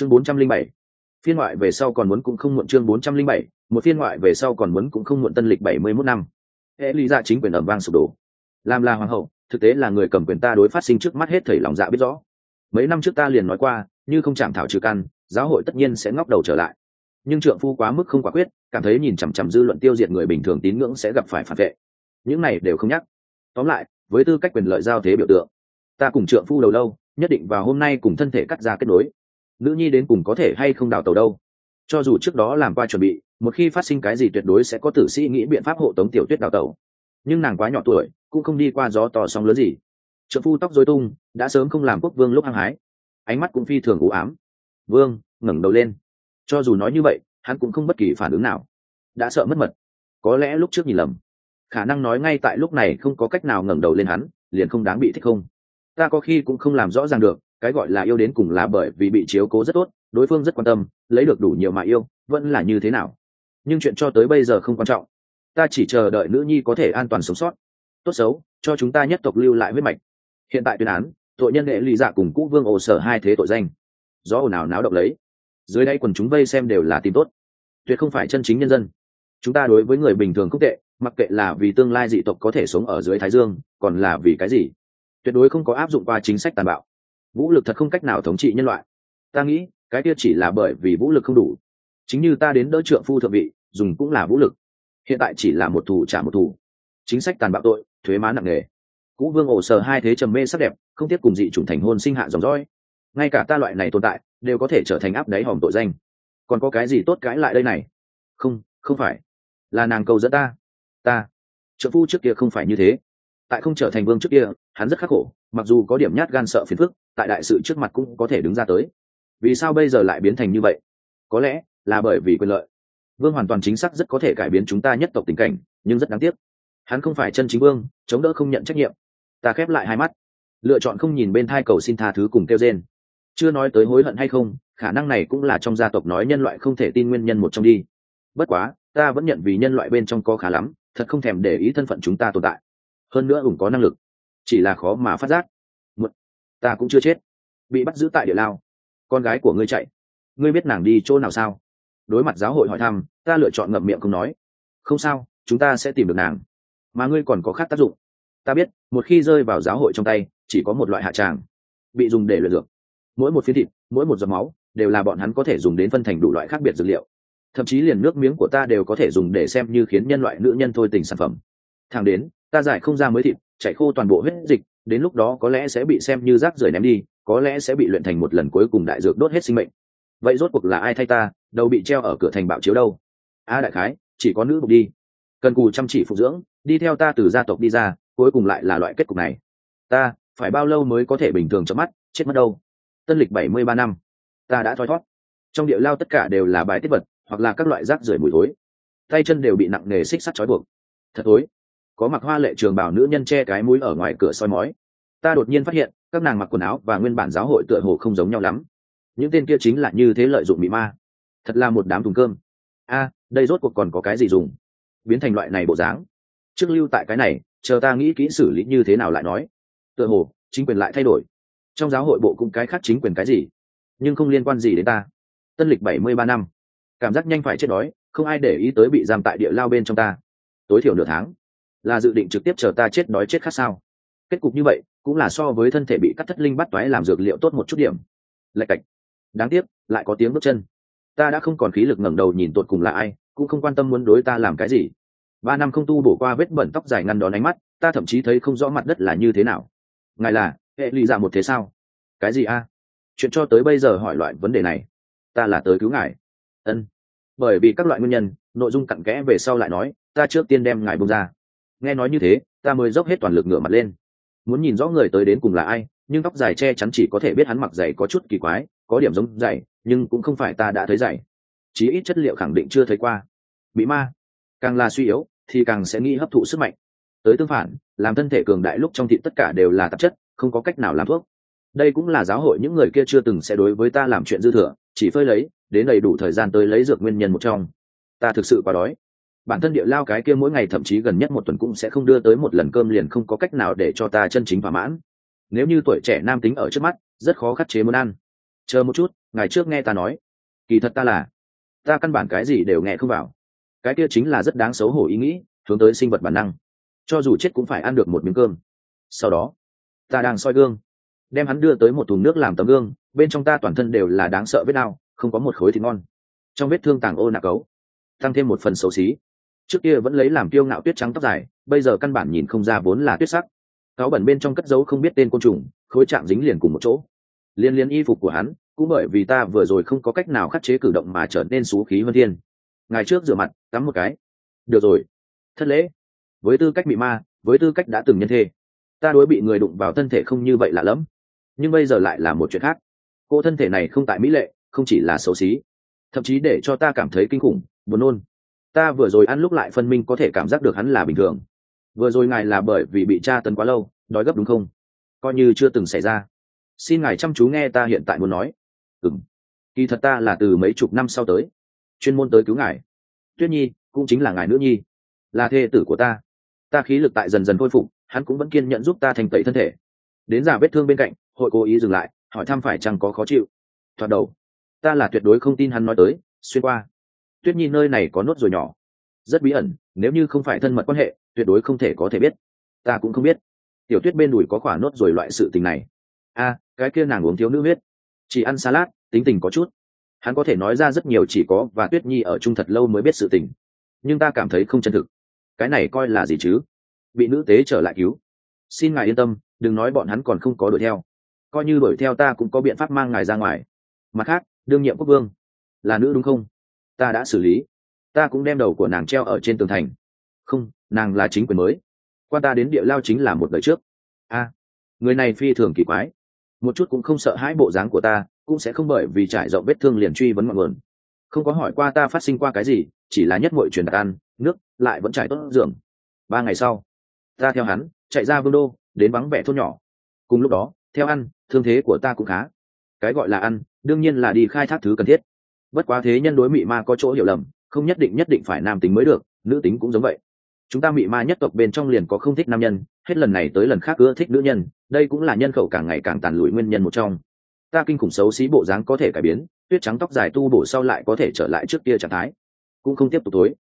chương bốn trăm linh bảy. Phiên ngoại về sau còn muốn cũng không muộn chương bốn trăm linh bảy, một phiên ngoại về sau còn muốn cũng không muộn tân lịch bảy mươi 71 năm. Hệ lý dạ chính quyền ẩm vang sụp đổ. Làm là hoàng hậu, thực tế là người cầm quyền ta đối phát sinh trước mắt hết thầy lòng dạ biết rõ. Mấy năm trước ta liền nói qua, như không chạm thảo trừ căn, giáo hội tất nhiên sẽ ngóc đầu trở lại. Nhưng trượng phu quá mức không quả quyết, cảm thấy nhìn chằm chằm dư luận tiêu diệt người bình thường tín ngưỡng sẽ gặp phải phản vệ. Những này đều không nhắc. Tóm lại, với tư cách quyền lợi giao thế biểu tượng, ta cùng trượng phu đầu lâu, nhất định vào hôm nay cùng thân thể cắt ra kết nối nữ nhi đến cùng có thể hay không đào tàu đâu. Cho dù trước đó làm qua chuẩn bị, một khi phát sinh cái gì tuyệt đối sẽ có tử sĩ nghĩ biện pháp hộ tống tiểu tuyết đào tàu. Nhưng nàng quá nhỏ tuổi, cũng không đi qua gió to sóng lớn gì. Trợ phu tóc dối tung, đã sớm không làm quốc vương lúc hăng hái. Ánh mắt cũng phi thường u ám. Vương, ngẩng đầu lên. Cho dù nói như vậy, hắn cũng không bất kỳ phản ứng nào. Đã sợ mất mật. Có lẽ lúc trước nhìn lầm. Khả năng nói ngay tại lúc này không có cách nào ngẩng đầu lên hắn, liền không đáng bị thích không. Ta có khi cũng không làm rõ ràng được cái gọi là yêu đến cùng là bởi vì bị chiếu cố rất tốt, đối phương rất quan tâm, lấy được đủ nhiều mà yêu, vẫn là như thế nào? Nhưng chuyện cho tới bây giờ không quan trọng. Ta chỉ chờ đợi nữ nhi có thể an toàn sống sót. Tốt xấu, cho chúng ta nhất tộc lưu lại huyết mạch. Hiện tại tuyên án, tội nhân đệ lụy dạ cùng cũ vương ồ sở hai thế tội danh. Do ồn ào náo động lấy. Dưới đây quần chúng vây xem đều là tin tốt. Tuyệt không phải chân chính nhân dân. Chúng ta đối với người bình thường không tệ, mặc kệ là vì tương lai dị tộc có thể sống ở dưới thái dương, còn là vì cái gì? Tuyệt đối không có áp dụng qua chính sách tàn bạo vũ lực thật không cách nào thống trị nhân loại. Ta nghĩ, cái kia chỉ là bởi vì vũ lực không đủ. Chính như ta đến đỡ trượng phu thượng vị, dùng cũng là vũ lực. Hiện tại chỉ là một thủ trả một thủ chính sách tàn bạo tội, thuế má nặng nề. Cũ vương ổ sờ hai thế trầm mê sắc đẹp, không tiếp cùng dị chủng thành hôn sinh hạ dòng dõi. Ngay cả ta loại này tồn tại, đều có thể trở thành áp đáy hòm tội danh. Còn có cái gì tốt cãi lại đây này? Không không phải. Là nàng cầu dẫn ta. Ta. Trợ phu trước kia không phải như thế tại không trở thành vương trước kia, hắn rất khắc khổ, mặc dù có điểm nhát gan sợ phiền phức, tại đại sự trước mặt cũng có thể đứng ra tới. Vì sao bây giờ lại biến thành như vậy? Có lẽ là bởi vì quyền lợi. Vương hoàn toàn chính xác rất có thể cải biến chúng ta nhất tộc tình cảnh, nhưng rất đáng tiếc. Hắn không phải chân chính vương, chống đỡ không nhận trách nhiệm. Ta khép lại hai mắt. Lựa chọn không nhìn bên thai cầu xin tha thứ cùng kêu trên chưa nói tới hối hận hay không, khả năng này cũng là trong gia tộc nói nhân loại không thể tin nguyên nhân một trong đi. Bất quá, ta vẫn nhận vì nhân loại bên trong có khá lắm, thật không thèm để ý thân phận chúng ta tồn tại hơn nữa hùng có năng lực. Chỉ là khó mà phát giác. Một ta cũng chưa chết. Bị bắt giữ tại địa lao. Con gái của ngươi chạy. Ngươi biết nàng đi chỗ nào sao? Đối mặt giáo hội hỏi thăm, ta lựa chọn ngậm miệng không nói. Không sao, chúng ta sẽ tìm được nàng. Mà ngươi còn có khác tác dụng. Ta biết, một khi rơi vào giáo hội trong tay, chỉ có một loại hạ tràng. Bị dùng để luyện dược. Mỗi một phiến thịt, mỗi một giọt máu, đều là bọn hắn có thể dùng đến phân thành đủ loại khác biệt dược liệu. Thậm chí liền nước miếng của ta đều có thể dùng để xem như khiến nhân loại, nữ nhân thôi tình sản phẩm. Thang đến ta giải không ra mới thịt, chảy khô toàn bộ huyết dịch, đến lúc đó có lẽ sẽ bị xem như rác rưởi ném đi, có lẽ sẽ bị luyện thành một lần cuối cùng đại dược đốt hết sinh mệnh. Vậy rốt cuộc là ai thay ta, đâu bị treo ở cửa thành bạo chiếu đâu? A đại khái, chỉ có nữ bục đi. Cần cù chăm chỉ phục dưỡng, đi theo ta từ gia tộc đi ra, cuối cùng lại là loại kết cục này. Ta, phải bao lâu mới có thể bình thường cho mắt, chết mất đâu? Tân lịch bảy mươi ba năm. Ta đã thoi thoát trong địa lao tất cả đều là bài tiết vật, hoặc là các loại rác rưởi mùi thối. Tay chân đều bị nặng nề xích sắt trói buộc. Thật thối có mặc hoa lệ trường bảo nữ nhân che cái mũi ở ngoài cửa soi mói. Ta đột nhiên phát hiện, các nàng mặc quần áo và nguyên bản giáo hội tựa hồ không giống nhau lắm. Những tên kia chính là như thế lợi dụng bị ma. Thật là một đám thùng cơm. A, đây rốt cuộc còn có cái gì dùng? Biến thành loại này bộ dáng. Trước lưu tại cái này, chờ ta nghĩ kỹ xử lý như thế nào lại nói. Tựa hồ, chính quyền lại thay đổi. Trong giáo hội bộ cũng cái khác chính quyền cái gì? Nhưng không liên quan gì đến ta. Tân lịch bảy mươi ba năm. Cảm giác nhanh phải chết đói, không ai để ý tới bị giam tại địa lao bên trong ta. Tối thiểu nửa tháng là dự định trực tiếp chờ ta chết đói chết khác sao? Kết cục như vậy, cũng là so với thân thể bị cắt thất linh bắt toái làm dược liệu tốt một chút điểm. Lạch cạch. Đáng tiếc, lại có tiếng bước chân. Ta đã không còn khí lực ngẩng đầu nhìn tột cùng là ai, cũng không quan tâm muốn đối ta làm cái gì. Ba năm không tu bổ qua vết bẩn tóc dài ngăn đón ánh mắt, ta thậm chí thấy không rõ mặt đất là như thế nào. Ngài là, hệ lụy dạ một thế sao? Cái gì a? Chuyện cho tới bây giờ hỏi loại vấn đề này. Ta là tới cứu ngài. Ân. Bởi vì các loại nguyên nhân, nội dung cặn kẽ về sau lại nói, ta trước tiên đem ngài bông ra nghe nói như thế, ta mới dốc hết toàn lực ngửa mặt lên. Muốn nhìn rõ người tới đến cùng là ai, nhưng tóc dài che chắn chỉ có thể biết hắn mặc giày có chút kỳ quái, có điểm giống giày nhưng cũng không phải ta đã thấy giày chí ít chất liệu khẳng định chưa thấy qua. Bị ma. Càng là suy yếu, thì càng sẽ nghĩ hấp thụ sức mạnh. Tới tương phản, làm thân thể cường đại lúc trong thị tất cả đều là tạp chất, không có cách nào làm thuốc. Đây cũng là giáo hội những người kia chưa từng sẽ đối với ta làm chuyện dư thừa, chỉ phơi lấy, đến đầy đủ thời gian tới lấy dược nguyên nhân một trong. Ta thực sự quá đói bản thân địa lao cái kia mỗi ngày thậm chí gần nhất một tuần cũng sẽ không đưa tới một lần cơm liền không có cách nào để cho ta chân chính thỏa mãn. Nếu như tuổi trẻ nam tính ở trước mắt, rất khó khắt chế muốn ăn. Chờ một chút, ngày trước nghe ta nói. Kỳ thật ta là, ta căn bản cái gì đều nghe không vào. Cái kia chính là rất đáng xấu hổ ý nghĩ, hướng tới sinh vật bản năng. Cho dù chết cũng phải ăn được một miếng cơm. Sau đó, ta đang soi gương. Đem hắn đưa tới một thùng nước làm tấm gương, bên trong ta toàn thân đều là đáng sợ vết đau, không có một khối thịt ngon. Trong vết thương tàng ô nạc cấu tăng thêm một phần xấu xí trước kia vẫn lấy làm kiêu ngạo tuyết trắng tóc dài, bây giờ căn bản nhìn không ra vốn là tuyết sắc. Cáo bẩn bên trong cất dấu không biết tên côn trùng, khối chạm dính liền cùng một chỗ. Liên liên y phục của hắn, cũng bởi vì ta vừa rồi không có cách nào khắc chế cử động mà trở nên xú khí hơn thiên. Ngày trước rửa mặt, tắm một cái. Được rồi. Thất lễ. Với tư cách bị ma, với tư cách đã từng nhân thê, ta đối bị người đụng vào thân thể không như vậy lạ lẫm. Nhưng bây giờ lại là một chuyện khác. Cô thân thể này không tại mỹ lệ, không chỉ là xấu xí. Thậm chí để cho ta cảm thấy kinh khủng, buồn nôn ta vừa rồi ăn lúc lại phân minh có thể cảm giác được hắn là bình thường. Vừa rồi ngài là bởi vì bị tra tấn quá lâu, đói gấp đúng không? Coi như chưa từng xảy ra. Xin ngài chăm chú nghe ta hiện tại muốn nói. Ừng kỳ thật ta là từ mấy chục năm sau tới, chuyên môn tới cứu ngài. Tuyết nhi, cũng chính là ngài nữ nhi. Là thê tử của ta. Ta khí lực tại dần dần khôi phục, hắn cũng vẫn kiên nhận giúp ta thành tẩy thân thể. Đến giả vết thương bên cạnh, hội cố ý dừng lại, hỏi thăm phải chăng có khó chịu. Thoạt đầu, ta là tuyệt đối không tin hắn nói tới, xuyên qua tuyết nhi nơi này có nốt ruồi nhỏ. Rất bí ẩn, nếu như không phải thân mật quan hệ, tuyệt đối không thể có thể biết. Ta cũng không biết. Tiểu tuyết bên đùi có khỏa nốt rồi loại sự tình này. A, cái kia nàng uống thiếu nữ huyết. Chỉ ăn salad, tính tình có chút. Hắn có thể nói ra rất nhiều chỉ có và tuyết nhi ở chung thật lâu mới biết sự tình. Nhưng ta cảm thấy không chân thực. Cái này coi là gì chứ? Bị nữ tế trở lại cứu. Xin ngài yên tâm, đừng nói bọn hắn còn không có đuổi theo. Coi như đuổi theo ta cũng có biện pháp mang ngài ra ngoài. Mặt khác, đương nhiệm quốc vương. Là nữ đúng không? Ta đã xử lý. Ta cũng đem đầu của nàng treo ở trên tường thành. Không, nàng là chính quyền mới. Quan ta đến địa lao chính là một đời trước. A, người này phi thường kỳ quái. Một chút cũng không sợ hãi bộ dáng của ta, cũng sẽ không bởi vì trải rộng vết thương liền truy vấn mọi nguồn. Không có hỏi qua ta phát sinh qua cái gì, chỉ là nhất mội truyền đạt ăn nước, lại vẫn trải tốt giường. Ba ngày sau, ta theo hắn, chạy ra vương đô, đến vắng vẻ thôn nhỏ. Cùng lúc đó, theo ăn, thương thế của ta cũng khá. Cái gọi là ăn, đương nhiên là đi khai thác thứ cần thiết bất quá thế nhân đối mị ma có chỗ hiểu lầm, không nhất định nhất định phải nam tính mới được, nữ tính cũng giống vậy. Chúng ta mị ma nhất tộc bên trong liền có không thích nam nhân, hết lần này tới lần khác ưa thích nữ nhân, đây cũng là nhân khẩu càng ngày càng tàn lụi nguyên nhân một trong. Ta kinh khủng xấu xí bộ dáng có thể cải biến, tuyết trắng tóc dài tu bổ sau lại có thể trở lại trước kia trạng thái. Cũng không tiếp tục tối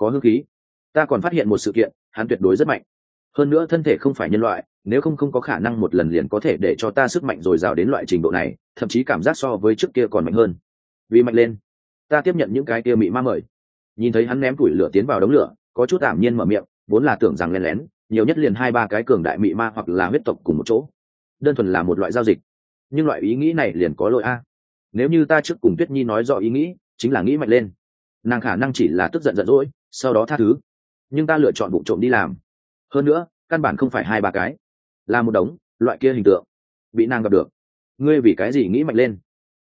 có hương khí. Ta còn phát hiện một sự kiện, hắn tuyệt đối rất mạnh. Hơn nữa thân thể không phải nhân loại, nếu không không có khả năng một lần liền có thể để cho ta sức mạnh dồi dào đến loại trình độ này, thậm chí cảm giác so với trước kia còn mạnh hơn vì mạnh lên. Ta tiếp nhận những cái kia mị ma mời. Nhìn thấy hắn ném củi lửa tiến vào đống lửa, có chút ảm nhiên mở miệng, vốn là tưởng rằng len lén, nhiều nhất liền hai ba cái cường đại mị ma hoặc là huyết tộc cùng một chỗ. Đơn thuần là một loại giao dịch. Nhưng loại ý nghĩ này liền có lỗi a. Nếu như ta trước cùng tuyết nhi nói rõ ý nghĩ, chính là nghĩ mạnh lên. Nàng khả năng chỉ là tức giận giận dỗi, sau đó tha thứ. Nhưng ta lựa chọn vụ trộm đi làm. Hơn nữa, căn bản không phải hai ba cái. Là một đống, loại kia hình tượng. Bị nàng gặp được. Ngươi vì cái gì nghĩ mạnh lên?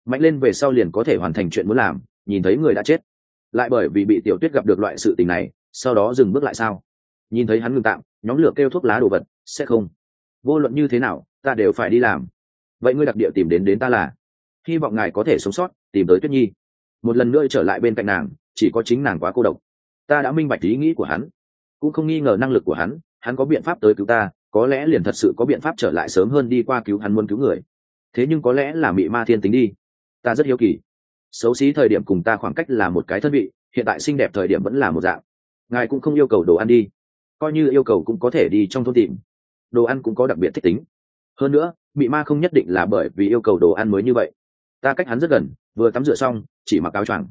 Mạnh lên về sau liền có thể hoàn thành chuyện muốn làm, nhìn thấy người đã chết. Lại bởi vì bị tiểu tuyết gặp được loại sự tình này, sau đó dừng bước lại sao? Nhìn thấy hắn ngừng tạm, nhóm lửa kêu thuốc lá đồ vật, sẽ không. Vô luận như thế nào, ta đều phải đi làm. Vậy ngươi đặc địa tìm đến đến ta là. Hy vọng ngài có thể sống sót, tìm tới tuyết nhi. Một lần nữa trở lại bên cạnh nàng, chỉ có chính nàng quá cô độc. Ta đã minh bạch ý nghĩ của hắn, cũng không nghi ngờ năng lực của hắn hắn có biện pháp tới cứu ta, có lẽ liền thật sự có biện pháp trở lại sớm hơn đi qua cứu hắn muốn cứu người. Thế nhưng có lẽ là mị ma thiên tính đi ta rất hiếu kỳ. Xấu xí thời điểm cùng ta khoảng cách là một cái thân vị, hiện tại xinh đẹp thời điểm vẫn là một dạng. Ngài cũng không yêu cầu đồ ăn đi. Coi như yêu cầu cũng có thể đi trong thôn tìm. Đồ ăn cũng có đặc biệt thích tính. Hơn nữa bị ma không nhất định là bởi vì yêu cầu đồ ăn mới như vậy. Ta cách hắn rất gần, vừa tắm rửa xong, chỉ mặc áo choàng.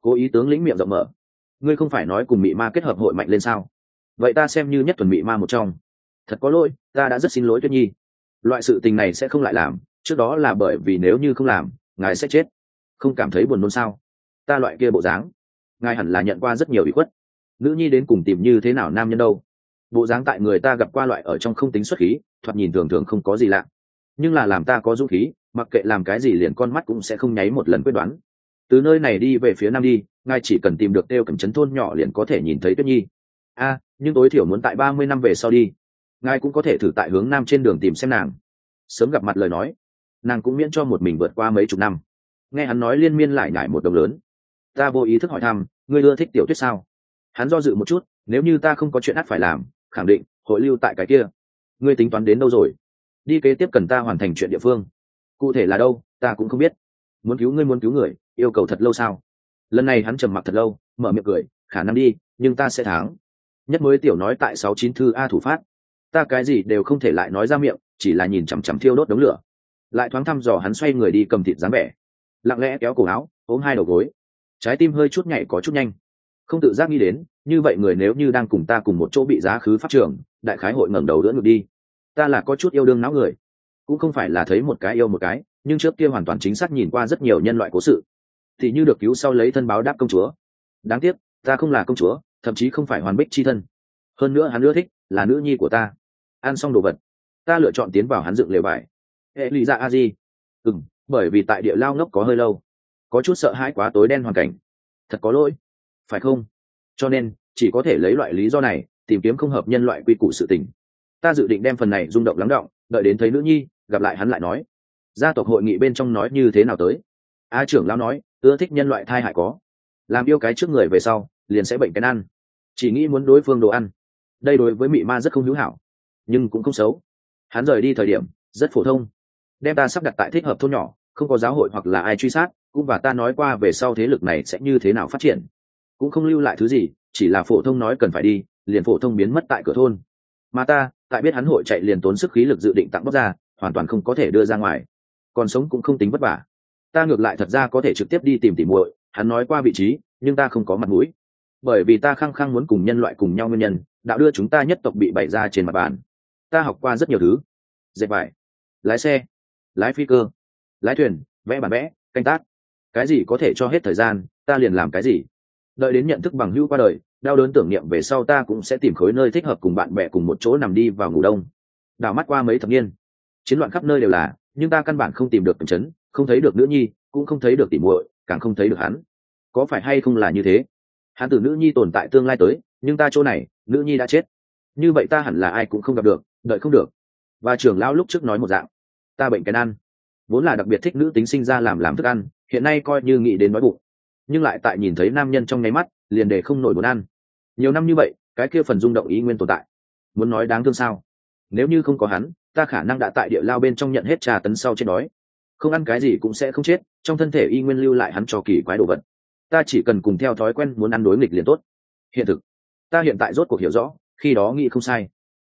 Cố ý tướng lĩnh miệng rộng mở. Ngươi không phải nói cùng mị ma kết hợp hội mạnh lên sao? Vậy ta xem như nhất thuần mị ma một trong. Thật có lỗi, ta đã rất xin lỗi tuyết nhi. Loại sự tình này sẽ không lại làm, trước đó là bởi vì nếu như không làm ngài sẽ chết. Không cảm thấy buồn nôn sao? Ta loại kia bộ dáng, ngài hẳn là nhận qua rất nhiều bị khuất. Nữ nhi đến cùng tìm như thế nào nam nhân đâu? Bộ dáng tại người ta gặp qua loại ở trong không tính xuất khí, thoạt nhìn thường thường không có gì lạ. Nhưng là làm ta có dũng khí, mặc kệ làm cái gì liền con mắt cũng sẽ không nháy một lần quyết đoán. Từ nơi này đi về phía nam đi, ngài chỉ cần tìm được đeo cầm chấn thôn nhỏ liền có thể nhìn thấy tuyết nhi. A, nhưng tối thiểu muốn tại ba mươi năm về sau đi. Ngài cũng có thể thử tại hướng nam trên đường tìm xem nàng. Sớm gặp mặt lời nói nàng cũng miễn cho một mình vượt qua mấy chục năm. Nghe hắn nói liên miên lại nhải một đồng lớn. Ta vô ý thức hỏi thăm, ngươi ưa thích tiểu tuyết sao? Hắn do dự một chút, nếu như ta không có chuyện ắt phải làm, khẳng định hội lưu tại cái kia. Ngươi tính toán đến đâu rồi? Đi kế tiếp cần ta hoàn thành chuyện địa phương. Cụ thể là đâu, ta cũng không biết. Muốn cứu ngươi muốn cứu người, yêu cầu thật lâu sao? Lần này hắn trầm mặc thật lâu, mở miệng cười, khả năng đi, nhưng ta sẽ thắng. Nhất mới tiểu nói tại sáu chín thư a thủ phát. Ta cái gì đều không thể lại nói ra miệng, chỉ là nhìn chằm chằm thiêu đốt đống lửa lại thoáng thăm dò hắn xoay người đi cầm thịt dáng vẻ. Lặng lẽ kéo cổ áo, ôm hai đầu gối. Trái tim hơi chút nhảy có chút nhanh. Không tự giác nghĩ đến, như vậy người nếu như đang cùng ta cùng một chỗ bị giá khứ pháp trường, đại khái hội ngẩng đầu đỡ ngược đi. Ta là có chút yêu đương não người. Cũng không phải là thấy một cái yêu một cái, nhưng trước kia hoàn toàn chính xác nhìn qua rất nhiều nhân loại cố sự. Thì như được cứu sau lấy thân báo đáp công chúa. Đáng tiếc, ta không là công chúa, thậm chí không phải hoàn bích c h i thân. Hơn nữa hắn ưa thích là nữ nhi của ta. Ăn xong đồ vật, ta lựa chọn tiến vào hắn dựng lều bài hệ lụy dạ a di. Ừ m bởi vì tại địa lao ngốc có hơi lâu. Có chút sợ hãi quá tối đen hoàn cảnh. Thật có lỗi. Phải không? Cho nên, chỉ có thể lấy loại lý do này, tìm kiếm không hợp nhân loại quy củ sự tình. Ta dự định đem phần này rung động lắng động, đợi đến thấy nữ nhi, gặp lại hắn lại nói. Gia tộc hội nghị bên trong nói như thế nào tới? A trưởng lão nói, ưa thích nhân loại thai hại có. Làm yêu cái trước người về sau, liền sẽ bệnh cái ăn chỉ nghĩ muốn đối phương đồ ăn. Đây đối với mị ma rất không hữu hảo, nhưng cũng không xấu. Hắn rời đi thời điểm, rất phổ thông đem ta sắp đặt tại thích hợp thôn nhỏ, không có giáo hội hoặc là ai truy sát, cũng và ta nói qua về sau thế lực này sẽ như thế nào phát triển. Cũng không lưu lại thứ gì, chỉ là phổ thông nói cần phải đi, liền phổ thông biến mất tại cửa thôn. Mà ta, tại biết hắn hội chạy liền tốn sức khí lực dự định tặng bóc ra, hoàn toàn không có thể đưa ra ngoài. Còn sống cũng không tính vất vả. Ta ngược lại thật ra có thể trực tiếp đi tìm tỉ muội, hắn nói qua vị trí, nhưng ta không có mặt mũi. Bởi vì ta khăng khăng muốn cùng nhân loại cùng nhau nguyên nhân, đạo đưa chúng ta nhất tộc bị bày ra trên mặt bàn. Ta học qua rất nhiều thứ. Dệt vải. Lái xe lái phi cơ, lái thuyền, vẽ bản vẽ, canh tác. Cái gì có thể cho hết thời gian, ta liền làm cái gì. Đợi đến nhận thức bằng hữu qua đời, đau đớn tưởng niệm về sau ta cũng sẽ tìm khối nơi thích hợp cùng bạn bè cùng một chỗ nằm đi vào ngủ đông. Đảo mắt qua mấy thập niên, chiến loạn khắp nơi đều là, nhưng ta căn bản không tìm được tầm chấn, không thấy được nữ nhi, cũng không thấy được tỉ muội, càng không thấy được hắn. Có phải hay không là như thế? Hắn từ nữ nhi tồn tại tương lai tới, nhưng ta chỗ này, nữ nhi đã chết. Như vậy ta hẳn là ai cũng không gặp được, đợi không được. Và trưởng lão lúc trước nói một dạng ta bệnh cái ăn. Vốn là đặc biệt thích nữ tính sinh ra làm làm thức ăn, hiện nay coi như nghĩ đến nói bụng. Nhưng lại tại nhìn thấy nam nhân trong nháy mắt, liền để không nổi muốn ăn. Nhiều năm như vậy, cái kia phần rung động ý nguyên tồn tại. Muốn nói đáng thương sao? Nếu như không có hắn, ta khả năng đã tại địa lao bên trong nhận hết trà tấn sau chết đói. Không ăn cái gì cũng sẽ không chết, trong thân thể y nguyên lưu lại hắn cho kỳ quái đồ vật. Ta chỉ cần cùng theo thói quen muốn ăn đối nghịch liền tốt. Hiện thực. Ta hiện tại rốt cuộc hiểu rõ, khi đó nghĩ không sai.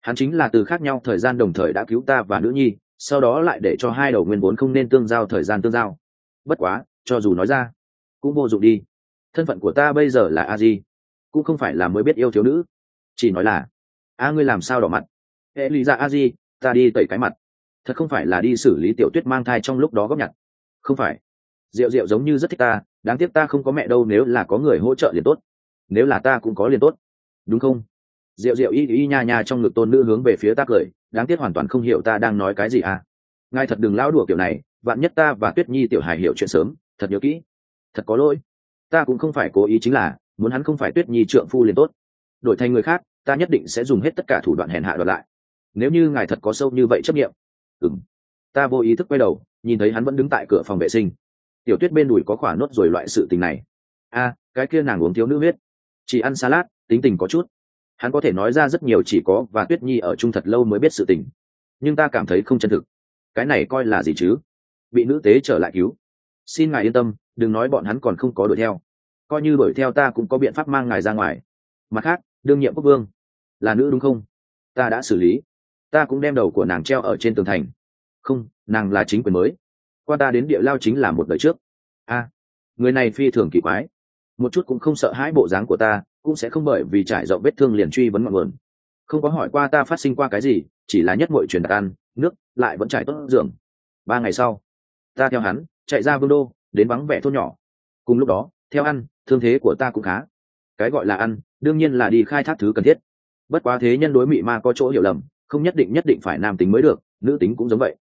Hắn chính là từ khác nhau thời gian đồng thời đã cứu ta và nữ nhi sau đó lại để cho hai đầu nguyên vốn không nên tương giao thời gian tương giao. Bất quá, cho dù nói ra, cũng vô dụng đi. Thân phận của ta bây giờ là a di cũng không phải là mới biết yêu thiếu nữ. Chỉ nói là, a, ngươi làm sao đỏ mặt? Hệ lý ra a di ta đi tẩy cái mặt. Thật không phải là đi xử lý tiểu tuyết mang thai trong lúc đó góp nhặt. Không phải. Rượu rượu giống như rất thích ta, đáng tiếc ta không có mẹ đâu, nếu là có người hỗ trợ liền tốt. Nếu là ta cũng có liền tốt. Đúng không? Rượu rượu y y nha nha trong ngực tôn nữ hướng về phía ta cười đáng tiếc hoàn toàn không hiểu ta đang nói cái gì à. Ngài thật đừng lão đùa kiểu này, vạn nhất ta và tuyết nhi tiểu hài hiểu chuyện sớm, thật nhớ kỹ. Thật có lỗi. Ta cũng không phải cố ý chính là, muốn hắn không phải tuyết nhi trượng phu liền tốt. Đổi thành người khác, ta nhất định sẽ dùng hết tất cả thủ đoạn hèn hạ đoạt lại. Nếu như ngài thật có sâu như vậy chấp nghiệm ừng ta vô ý thức quay đầu, nhìn thấy hắn vẫn đứng tại cửa phòng vệ sinh. Tiểu tuyết bên đùi có khỏa nốt rồi loại sự tình này. A cái kia nàng uống thiếu nữ huyết. Chỉ ăn salad, tính tình có chút hắn có thể nói ra rất nhiều chỉ có và tuyết nhi ở chung thật lâu mới biết sự tình. Nhưng ta cảm thấy không chân thực. Cái này coi là gì chứ? Bị nữ tế trở lại cứu. Xin ngài yên tâm, đừng nói bọn hắn còn không có đuổi theo. Coi như đuổi theo ta cũng có biện pháp mang ngài ra ngoài. Mặt khác, đương nhiệm quốc vương. Là nữ đúng không? Ta đã xử lý. Ta cũng đem đầu của nàng treo ở trên tường thành. Không, nàng là chính quyền mới. Qua ta đến địa lao chính là một đời trước. A, người này phi thường kỳ quái. Một chút cũng không sợ hãi bộ dáng của ta cũng sẽ không bởi vì trải rộng vết thương liền truy vấn ngọn nguồn. Không có hỏi qua ta phát sinh qua cái gì, chỉ là nhất muội truyền đặt ăn, nước, lại vẫn trải tốt giường. Ba ngày sau, ta theo hắn, chạy ra vương đô, đến vắng vẻ thôn nhỏ. Cùng lúc đó, theo ăn, thương thế của ta cũng khá. Cái gọi là ăn, đương nhiên là đi khai thác thứ cần thiết. Bất quá thế nhân đối mị ma có chỗ hiểu lầm, không nhất định nhất định phải nam tính mới được, nữ tính cũng giống vậy.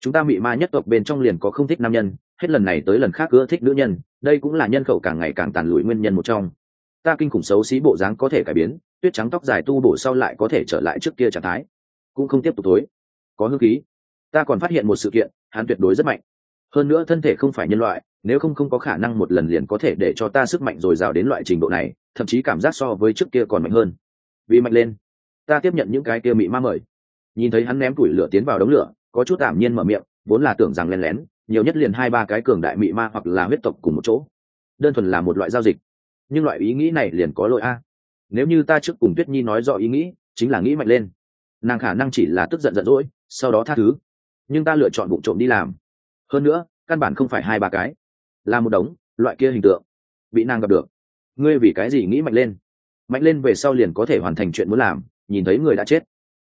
Chúng ta mị ma nhất tộc bên trong liền có không thích nam nhân, hết lần này tới lần khác ưa thích nữ nhân, đây cũng là nhân khẩu càng ngày càng tàn lụi nguyên nhân một trong ta kinh khủng xấu xí bộ dáng có thể cải biến, tuyết trắng tóc dài tu bổ sau lại có thể trở lại trước kia trạng thái. Cũng không tiếp tục tối có hương khí. Ta còn phát hiện một sự kiện, hắn tuyệt đối rất mạnh. Hơn nữa thân thể không phải nhân loại, nếu không không có khả năng một lần liền có thể để cho ta sức mạnh dồi dào đến loại trình độ này, thậm chí cảm giác so với trước kia còn mạnh hơn. Vì mạnh lên. Ta tiếp nhận những cái kia mị ma mời. Nhìn thấy hắn ném củi lửa tiến vào đống lửa, có chút tạm nhiên mở miệng, vốn là tưởng rằng len lén, nhiều nhất liền hai ba cái cường đại mị ma hoặc là huyết tộc cùng một chỗ. Đơn thuần là một loại giao dịch nhưng loại ý nghĩ này liền có lỗi a. Nếu như ta trước cùng tuyết nhi nói rõ ý nghĩ, chính là nghĩ mạnh lên. Nàng khả năng chỉ là tức giận giận dỗi, sau đó tha thứ. Nhưng ta lựa chọn vụ trộm đi làm. Hơn nữa, căn bản không phải hai ba cái. Là một đống, loại kia hình tượng. Bị nàng gặp được. Ngươi vì cái gì nghĩ mạnh lên? Mạnh lên về sau liền có thể hoàn thành chuyện muốn làm, nhìn thấy người đã chết.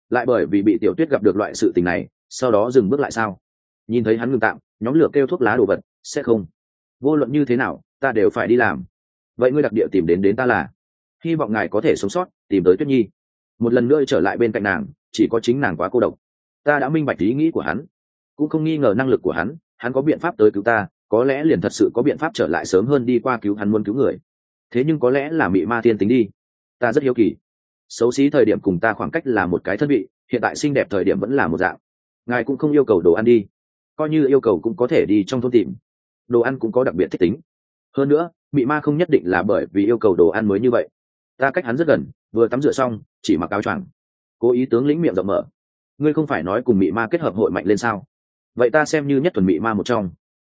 Lại bởi vì bị tiểu tuyết gặp được loại sự tình này, sau đó dừng bước lại sao? Nhìn thấy hắn ngừng tạm, nhóm lửa kêu thuốc lá đồ vật, sẽ không. Vô luận như thế nào, ta đều phải đi làm vậy ngươi đặc địa tìm đến đến ta là. Hy vọng ngài có thể sống sót, tìm tới tuyết nhi. Một lần nữa trở lại bên cạnh nàng, chỉ có chính nàng quá cô độc. Ta đã minh bạch ý nghĩ của hắn. Cũng không nghi ngờ năng lực của hắn hắn có biện pháp tới cứu ta, có lẽ liền thật sự có biện pháp trở lại sớm hơn đi qua cứu hắn muốn cứu người. Thế nhưng có lẽ là mị ma thiên tính đi. Ta rất hiếu kỳ. Xấu xí thời điểm cùng ta khoảng cách là một cái thân vị, hiện tại xinh đẹp thời điểm vẫn là một dạng. Ngài cũng không yêu cầu đồ ăn đi. Coi như yêu cầu cũng có thể đi trong thôn tìm. Đồ ăn cũng có đặc biệt thích tính hơn nữa, mị ma không nhất định là bởi vì yêu cầu đồ ăn mới như vậy. Ta cách hắn rất gần, vừa tắm rửa xong, chỉ mặc áo choàng. Cố ý tướng lĩnh miệng rộng mở. Ngươi không phải nói cùng mị ma kết hợp hội mạnh lên sao? Vậy ta xem như nhất thuần mị ma một trong.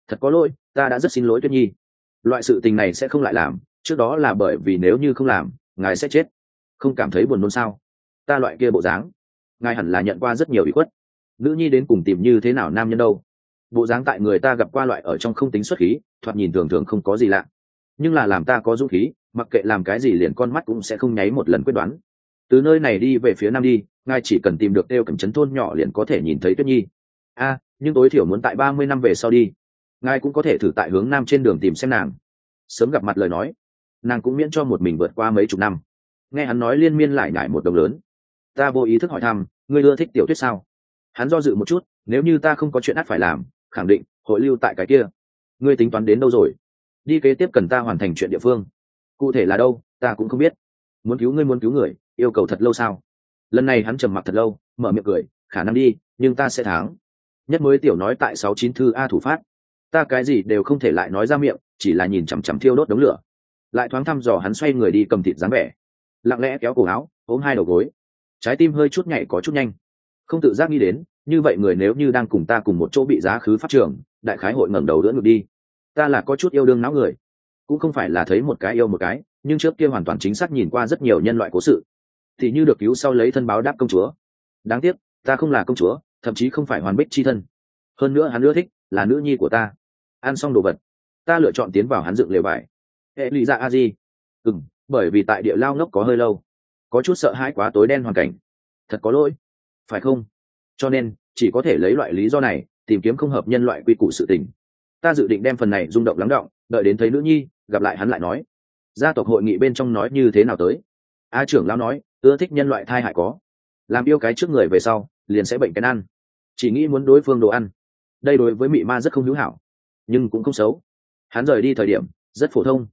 Thật có lỗi, ta đã rất xin lỗi tuyết nhi. Loại sự tình này sẽ không lại làm, trước đó là bởi vì nếu như không làm, ngài sẽ chết. Không cảm thấy buồn nôn sao? Ta loại kia bộ dáng. Ngài hẳn là nhận qua rất nhiều ý khuất. Nữ nhi đến cùng tìm như thế nào nam nhân đâu? Bộ dáng tại người ta gặp qua loại ở trong không tính xuất khí, thoạt nhìn thường thường không có gì lạ. Nhưng là làm ta có dũng khí, mặc kệ làm cái gì liền con mắt cũng sẽ không nháy một lần quyết đoán. Từ nơi này đi về phía nam đi, ngài chỉ cần tìm được đeo cẩm chấn thôn nhỏ liền có thể nhìn thấy tuyết nhi. A, nhưng tối thiểu muốn tại ba mươi năm về sau đi. Ngài cũng có thể thử tại hướng nam trên đường tìm xem nàng. Sớm gặp mặt lời nói, nàng cũng miễn cho một mình vượt qua mấy chục năm. Nghe hắn nói liên miên lại nhải một đồng lớn. Ta vô ý thức hỏi thăm, ngươi ưa thích tiểu tuyết sao? Hắn do dự một chút, nếu như ta không có chuyện ắt phải làm khẳng định, hội lưu tại cái kia. Ngươi tính toán đến đâu rồi? Đi kế tiếp cần ta hoàn thành chuyện địa phương. Cụ thể là đâu, ta cũng không biết. Muốn cứu ngươi, muốn cứu người, yêu cầu thật lâu sao? Lần này hắn trầm mặc thật lâu, mở miệng cười, khả năng đi, nhưng ta sẽ thắng. Nhất mới tiểu nói tại sáu chín thư a thủ phát. Ta cái gì đều không thể lại nói ra miệng, chỉ là nhìn chằm chằm thiêu đốt đống lửa. Lại thoáng thăm dò hắn xoay người đi cầm thịt dáng vẻ. Lặng lẽ kéo cổ áo, ôm hai đầu gối. Trái tim hơi chút nhảy có chút nhanh. Không tự giác nghĩ đến như vậy người nếu như đang cùng ta cùng một chỗ bị giá khứ phát trường, đại khái hội ngẩng đầu đỡ ngược đi. Ta là có chút yêu đương não người. Cũng không phải là thấy một cái yêu một cái, nhưng trước kia hoàn toàn chính xác nhìn qua rất nhiều nhân loại cố sự. Thì như được cứu sau lấy thân báo đáp công chúa. Đáng tiếc, ta không là công chúa, thậm chí không phải hoàn bích c h i thân. Hơn nữa hắn ưa thích là nữ nhi của ta. Ăn xong đồ vật, ta lựa chọn tiến vào hắn dựng lều vải hệ lụy ra a di. Ừ m bởi vì tại địa lao ngốc có hơi lâu. Có chút sợ hãi quá tối đen hoàn cảnh. Thật có lỗi. Phải không? Cho nên, chỉ có thể lấy loại lý do này, tìm kiếm không hợp nhân loại quy củ sự tình. Ta dự định đem phần này rung động lắng động, đợi đến thấy nữ nhi, gặp lại hắn lại nói. Gia tộc hội nghị bên trong nói như thế nào tới? A trưởng lão nói, ưa thích nhân loại thai hại có. Làm yêu cái trước người về sau, liền sẽ bệnh cái ăn chỉ nghĩ muốn đối phương đồ ăn. Đây đối với mị ma rất không hữu hảo, nhưng cũng không xấu. Hắn rời đi thời điểm, rất phổ thông.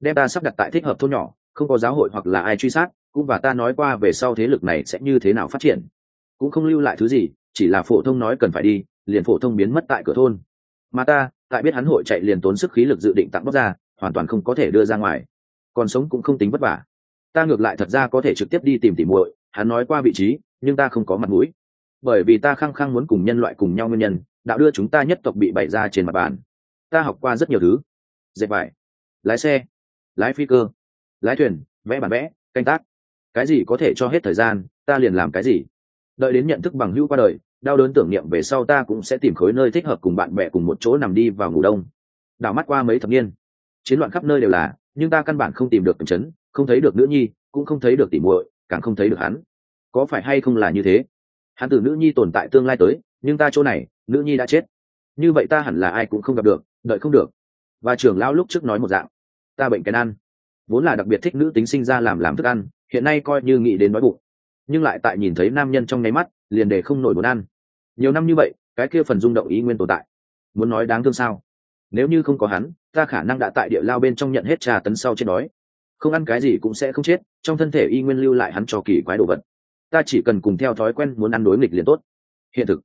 Đem ta sắp đặt tại thích hợp thôn nhỏ, không có giáo hội hoặc là ai truy sát, cũng và ta nói qua về sau thế lực này sẽ như thế nào phát triển cũng không lưu lại thứ gì, chỉ là phổ thông nói cần phải đi, liền phổ thông biến mất tại cửa thôn. Mà ta, tại biết hắn hội chạy liền tốn sức khí lực dự định tặng bóc ra, hoàn toàn không có thể đưa ra ngoài. Còn sống cũng không tính vất vả. Ta ngược lại thật ra có thể trực tiếp đi tìm tìm muội, hắn nói qua vị trí, nhưng ta không có mặt mũi. Bởi vì ta khăng khăng muốn cùng nhân loại cùng nhau nguyên nhân đạo đưa chúng ta nhất tộc bị bày ra trên mặt bàn. Ta học qua rất nhiều thứ. Dệt vải, lái xe, lái phi cơ, lái thuyền, vẽ bản vẽ, canh tác. Cái gì có thể cho hết thời gian, ta liền làm cái gì đợi đến nhận thức bằng hữu qua đời, đau đớn tưởng niệm về sau ta cũng sẽ tìm khối nơi thích hợp cùng bạn bè cùng một chỗ nằm đi vào ngủ đông. Đảo mắt qua mấy thập niên, chiến loạn khắp nơi đều là, nhưng ta căn bản không tìm được tầm chấn, không thấy được nữ nhi, cũng không thấy được tỉ muội, càng không thấy được hắn. Có phải hay không là như thế? Hắn từ nữ nhi tồn tại tương lai tới, nhưng ta chỗ này, nữ nhi đã chết. Như vậy ta hẳn là ai cũng không gặp được, đợi không được. Và trưởng lão lúc trước nói một dạng, ta bệnh cái ăn. Vốn là đặc biệt thích nữ tính sinh ra làm làm thức ăn, hiện nay coi như nghĩ đến nói bụng nhưng lại tại nhìn thấy nam nhân trong nháy mắt, liền để không nổi muốn ăn. Nhiều năm như vậy, cái kia phần rung động ý nguyên tồn tại. Muốn nói đáng thương sao? Nếu như không có hắn, ta khả năng đã tại địa lao bên trong nhận hết trà tấn sau trên đói. Không ăn cái gì cũng sẽ không chết, trong thân thể y nguyên lưu lại hắn cho kỳ quái đồ vật. Ta chỉ cần cùng theo thói quen muốn ăn đối nghịch liền tốt. Hiện thực.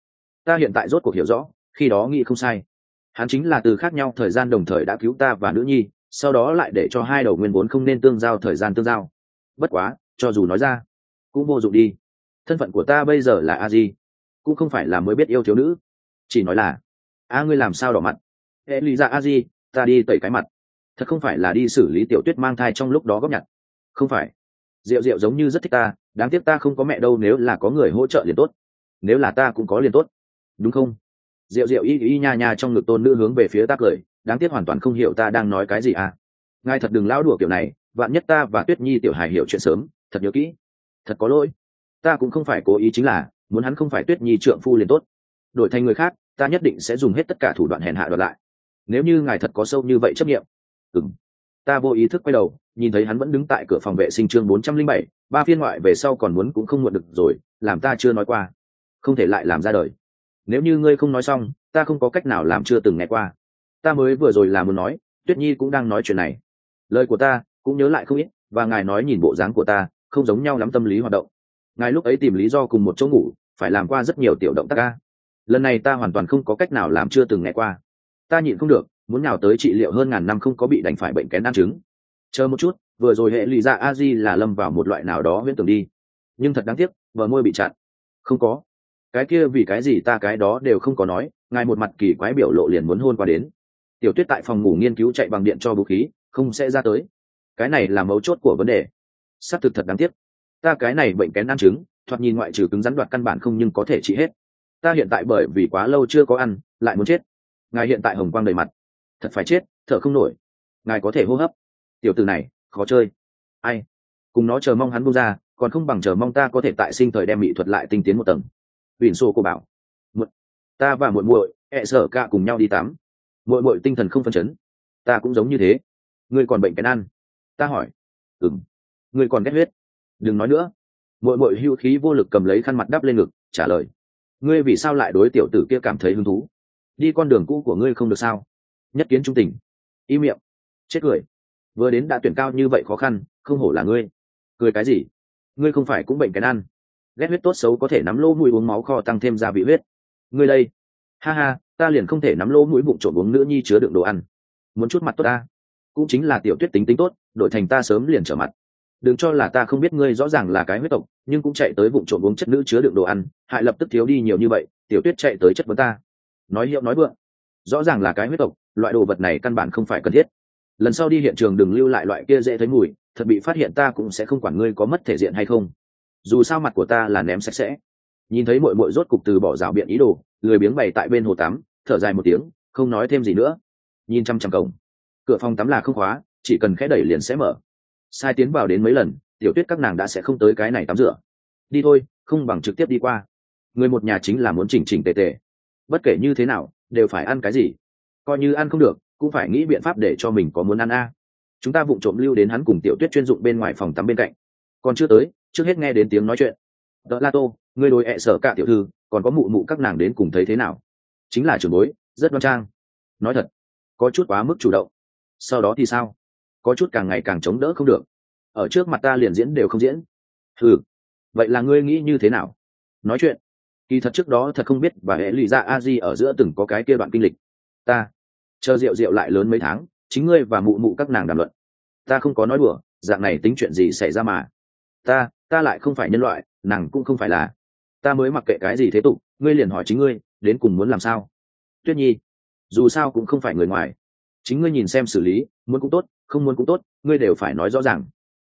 Ta hiện tại rốt cuộc hiểu rõ, khi đó nghĩ không sai. Hắn chính là từ khác nhau thời gian đồng thời đã cứu ta và nữ nhi, sau đó lại để cho hai đầu nguyên vốn không nên tương giao thời gian tương giao. Bất quá, cho dù nói ra cũng vô dụng đi. Thân phận của ta bây giờ là a di, cũng không phải là mới biết yêu thiếu nữ. Chỉ nói là, a, ngươi làm sao đỏ mặt? Hệ lý ra a di, ta đi tẩy cái mặt. Thật không phải là đi xử lý tiểu tuyết mang thai trong lúc đó góp nhặt. Không phải. Rượu rượu giống như rất thích ta, đáng tiếc ta không có mẹ đâu, nếu là có người hỗ trợ liền tốt. Nếu là ta cũng có liền tốt. Đúng không? Rượu rượu y y nha nha trong ngực tôn nữ hướng về phía ta cười, đáng tiếc hoàn toàn không hiểu ta đang nói cái gì à. Ngài thật đừng lão đùa kiểu này, vạn nhất ta và tuyết nhi tiểu hài hiểu chuyện sớm, thật nhớ kỹ thật có lỗi. Ta cũng không phải cố ý chính là, muốn hắn không phải tuyết nhi trượng phu liền tốt. Đổi thành người khác, ta nhất định sẽ dùng hết tất cả thủ đoạn hèn hạ đoạt lại. Nếu như ngài thật có sâu như vậy chấp nghiệm ừng ta vô ý thức quay đầu, nhìn thấy hắn vẫn đứng tại cửa phòng vệ sinh chương bốn trăm linh bảy, ba phiên ngoại về sau còn muốn cũng không muộn được rồi, làm ta chưa nói qua. Không thể lại làm ra đời. Nếu như ngươi không nói xong, ta không có cách nào làm chưa từng nghe qua. Ta mới vừa rồi là muốn nói, tuyết nhi cũng đang nói chuyện này. Lời của ta cũng nhớ lại không ít, và ngài nói nhìn bộ dáng của ta không giống nhau lắm tâm lý hoạt động. Ngài lúc ấy tìm lý do cùng một chỗ ngủ, phải làm qua rất nhiều tiểu động tác ca lần này ta hoàn toàn không có cách nào làm chưa từng nghe qua. Ta nhịn không được, muốn nào tới trị liệu hơn ngàn năm không có bị đánh phải bệnh kén ăn trứng. Chờ một chút, vừa rồi hệ lụy ra dạ a di là lâm vào một loại nào đó huyễn tưởng đi. Nhưng thật đáng tiếc vợ môi bị chặn. Không có. Cái kia vì cái gì ta cái đó đều không có nói, ngài một mặt kỳ quái biểu lộ liền muốn hôn qua đến. Tiểu tuyết tại phòng ngủ nghiên cứu chạy bằng điện cho vũ khí, không sẽ ra tới. Cái này là mấu chốt của vấn đề xác thực thật đáng tiếc. Ta cái này bệnh kén ăn trứng thoạt nhìn ngoại trừ cứng rắn đoạt căn bản không nhưng có thể trị hết. Ta hiện tại bởi vì quá lâu chưa có ăn lại muốn chết. Ngài hiện tại hồng quang đầy mặt. Thật phải chết thở không nổi. Ngài có thể hô hấp. Tiểu từ này khó chơi. Ai? Cùng nó chờ mong hắn buông ra còn không bằng chờ mong ta có thể tại sinh thời đem mỹ thuật lại tinh tiến một tầng. Ủy xô cô bảo. Muội, ta và muội muội ẹ sợ cả cùng nhau đi tắm. Muội muội tinh thần không phân chấn. Ta cũng giống như thế. Ngươi còn bệnh cái ăn? Ta hỏi. Ừm ngươi còn ghét huyết. Đừng nói nữa. Mội mội hưu khí vô lực cầm lấy khăn mặt đắp lên ngực, trả lời. Ngươi vì sao lại đối tiểu tử kia cảm thấy hứng thú? Đi con đường cũ của ngươi không được sao? Nhất kiến trung tình. Y miệng. Chết cười. Vừa đến đã tuyển cao như vậy khó khăn, không hổ là ngươi. Cười cái gì? Ngươi không phải cũng bệnh cái ăn ghét huyết tốt xấu có thể nắm lỗ mũi uống máu kho tăng thêm gia vị huyết. Ngươi đây. Ha ha, ta liền không thể nắm lỗ mũi bụng trộn uống nữ nhi chứa đựng đồ ăn. Muốn chút mặt tốt ta. Cũng chính là tiểu tuyết tính tính tốt đội thành ta sớm liền trở mặt đừng cho là ta không biết ngươi rõ ràng là cái huyết tộc, nhưng cũng chạy tới vụ trộm uống chất nữ chứa đựng đồ ăn, hại lập tức thiếu đi nhiều như vậy, tiểu tuyết chạy tới chất vấn ta. Nói hiệu nói vượng. Rõ ràng là cái huyết tộc, loại đồ vật này căn bản không phải cần thiết. Lần sau đi hiện trường đừng lưu lại loại kia dễ thấy mùi, thật bị phát hiện ta cũng sẽ không quản ngươi có mất thể diện hay không. Dù sao mặt của ta là ném sạch sẽ. Nhìn thấy mội mội rốt cục từ bỏ rào biện ý đồ, lười biếng bày tại bên hồ tắm, thở dài một tiếng, không nói thêm gì nữa. Nhìn chăm chăm cổng. Cửa phòng tắm là không khóa, chỉ cần khẽ đẩy liền sẽ mở sai tiến vào đến mấy lần, tiểu tuyết các nàng đã sẽ không tới cái này tắm rửa. Đi thôi, không bằng trực tiếp đi qua. Người một nhà chính là muốn chỉnh chỉnh tề tề. Bất kể như thế nào, đều phải ăn cái gì? Coi như ăn không được, cũng phải nghĩ biện pháp để cho mình có muốn ăn a. Chúng ta vụng trộm lưu đến hắn cùng tiểu tuyết chuyên dụng bên ngoài phòng tắm bên cạnh. Còn chưa tới, trước hết nghe đến tiếng nói chuyện. Đỡ la tô, người đồi ẹ sở cả tiểu thư, còn có mụ mụ các nàng đến cùng thấy thế nào? Chính là trường bối, rất đoan trang. Nói thật, có chút quá mức chủ động. Sau đó thì sao? Có chút càng ngày càng chống đỡ không được. Ở trước mặt ta liền diễn đều không diễn. Ừ vậy là ngươi nghĩ như thế nào? Nói chuyện. Kỳ thật trước đó thật không biết và hệ lụy ra a di ở giữa từng có cái kia đoạn kinh lịch. Ta, chờ rượu rượu lại lớn mấy tháng, chính ngươi và mụ mụ các nàng đàm luận. Ta không có nói đùa, dạng này tính chuyện gì xảy ra mà. Ta ta lại không phải nhân loại, nàng cũng không phải là. Ta mới mặc kệ cái gì thế tục, ngươi liền hỏi chính ngươi, đến cùng muốn làm sao? Tuyết nhi, dù sao cũng không phải người ngoài. Chính ngươi nhìn xem xử lý, muốn cũng tốt không muốn cũng tốt, ngươi đều phải nói rõ ràng.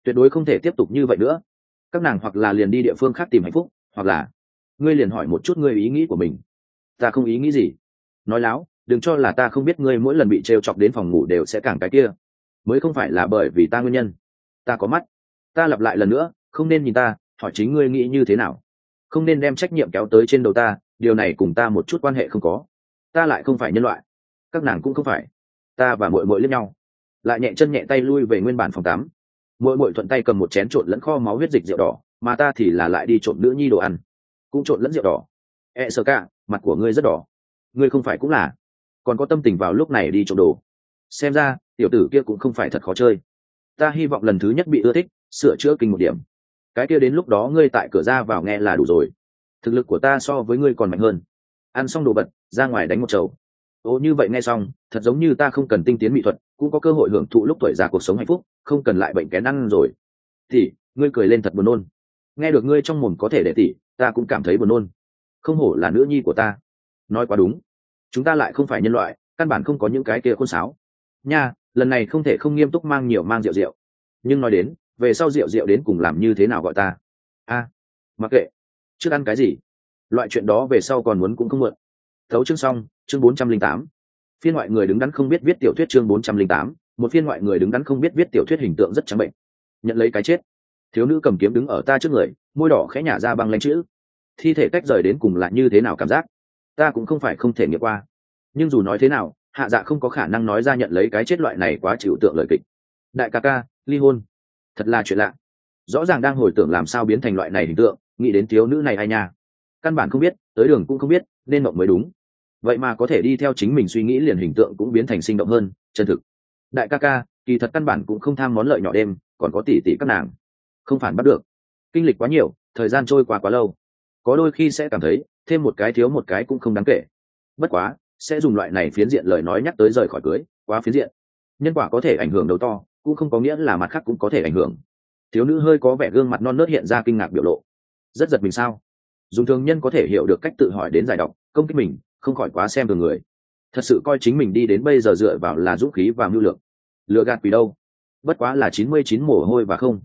Tuyệt đối không thể tiếp tục như vậy nữa. Các nàng hoặc là liền đi địa phương khác tìm hạnh phúc, hoặc là ngươi liền hỏi một chút ngươi ý nghĩ của mình. Ta không ý nghĩ gì. Nói láo, đừng cho là ta không biết ngươi mỗi lần bị t r e o chọc đến phòng ngủ đều sẽ càng cái kia. Mới không phải là bởi vì ta nguyên nhân. Ta có mắt. Ta lặp lại lần nữa, không nên nhìn ta, hỏi chính ngươi nghĩ như thế nào. Không nên đem trách nhiệm kéo tới trên đầu ta, điều này cùng ta một chút quan hệ không có. Ta lại không phải nhân loại. Các nàng cũng không phải. Ta và mội mội lẫn nhau lại nhẹ chân nhẹ tay lui về nguyên bản phòng tắm. Mỗi mỗi thuận tay cầm một chén trộn lẫn kho máu huyết dịch rượu đỏ, mà ta thì là lại đi trộn nữ nhi đồ ăn. Cũng trộn lẫn rượu đỏ. E sơ cả, mặt của ngươi rất đỏ. Ngươi không phải cũng là. Còn có tâm tình vào lúc này đi trộn đồ. Xem ra, tiểu tử kia cũng không phải thật khó chơi. Ta hy vọng lần thứ nhất bị ưa thích, sửa chữa kinh một điểm. Cái kia đến lúc đó ngươi tại cửa ra vào nghe là đủ rồi. Thực lực của ta so với ngươi còn mạnh hơn. Ăn xong đồ bật ra ngoài đánh một chầu. Ô như vậy nghe xong, thật giống như ta không cần tinh tiến mỹ thuật cũng có cơ hội hưởng thụ lúc tuổi già cuộc sống hạnh phúc, không cần lại bệnh kén ăn rồi. Thì ngươi cười lên thật buồn nôn. Nghe được ngươi trong mồm có thể để tỉ ta cũng cảm thấy buồn nôn. Không hổ là nữ nhi của ta. Nói quá đúng. Chúng ta lại không phải nhân loại, căn bản không có những cái kia khôn sáo. Nha, lần này không thể không nghiêm túc mang nhiều mang rượu rượu. Nhưng nói đến, về sau rượu rượu đến cùng làm như thế nào gọi ta? A, mặc kệ. Trước ăn cái gì? Loại chuyện đó về sau còn muốn cũng không mượn. Thấu chương xong, chương bốn trăm linh tám phiên ngoại người đứng đắn không biết viết tiểu thuyết chương bốn trăm linh tám, một phiên ngoại người đứng đắn không biết viết tiểu thuyết hình tượng rất trắng bệnh. Nhận lấy cái chết. Thiếu nữ cầm kiếm đứng ở ta trước người, môi đỏ khẽ nhả ra băng lanh chữ. Thi thể cách rời đến cùng là như thế nào cảm giác? Ta cũng không phải không thể nghiệm qua. Nhưng dù nói thế nào, hạ dạ không có khả năng nói ra nhận lấy cái chết loại này quá chịu tượng lời kịch. Đại ca ca, ly hôn. Thật là chuyện lạ. Rõ ràng đang hồi tưởng làm sao biến thành loại này hình tượng, nghĩ đến thiếu nữ này ai nha. Căn bản không biết, tới đường cũng không biết, nên mộng mới đúng vậy mà có thể đi theo chính mình suy nghĩ liền hình tượng cũng biến thành sinh động hơn, chân thực. Đại ca ca, kỳ thật căn bản cũng không tham món lợi nhỏ đêm, còn có tỷ tỷ các nàng. Không phản bắt được. Kinh lịch quá nhiều, thời gian trôi qua quá lâu. Có đôi khi sẽ cảm thấy, thêm một cái thiếu một cái cũng không đáng kể. Bất quá, sẽ dùng loại này phiến diện lời nói nhắc tới rời khỏi cưới, quá phiến diện. Nhân quả có thể ảnh hưởng đầu to, cũng không có nghĩa là mặt khác cũng có thể ảnh hưởng. Thiếu nữ hơi có vẻ gương mặt non nớt hiện ra kinh ngạc biểu lộ. Rất giật mình sao? Dùng thường nhân có thể hiểu được cách tự hỏi đến giải đọc công kích mình không khỏi quá xem thường người. Thật sự coi chính mình đi đến bây giờ dựa vào là dũng khí và mưu lược. Lựa gạt vì đâu? Bất quá là chín mươi chín mồ hôi và không.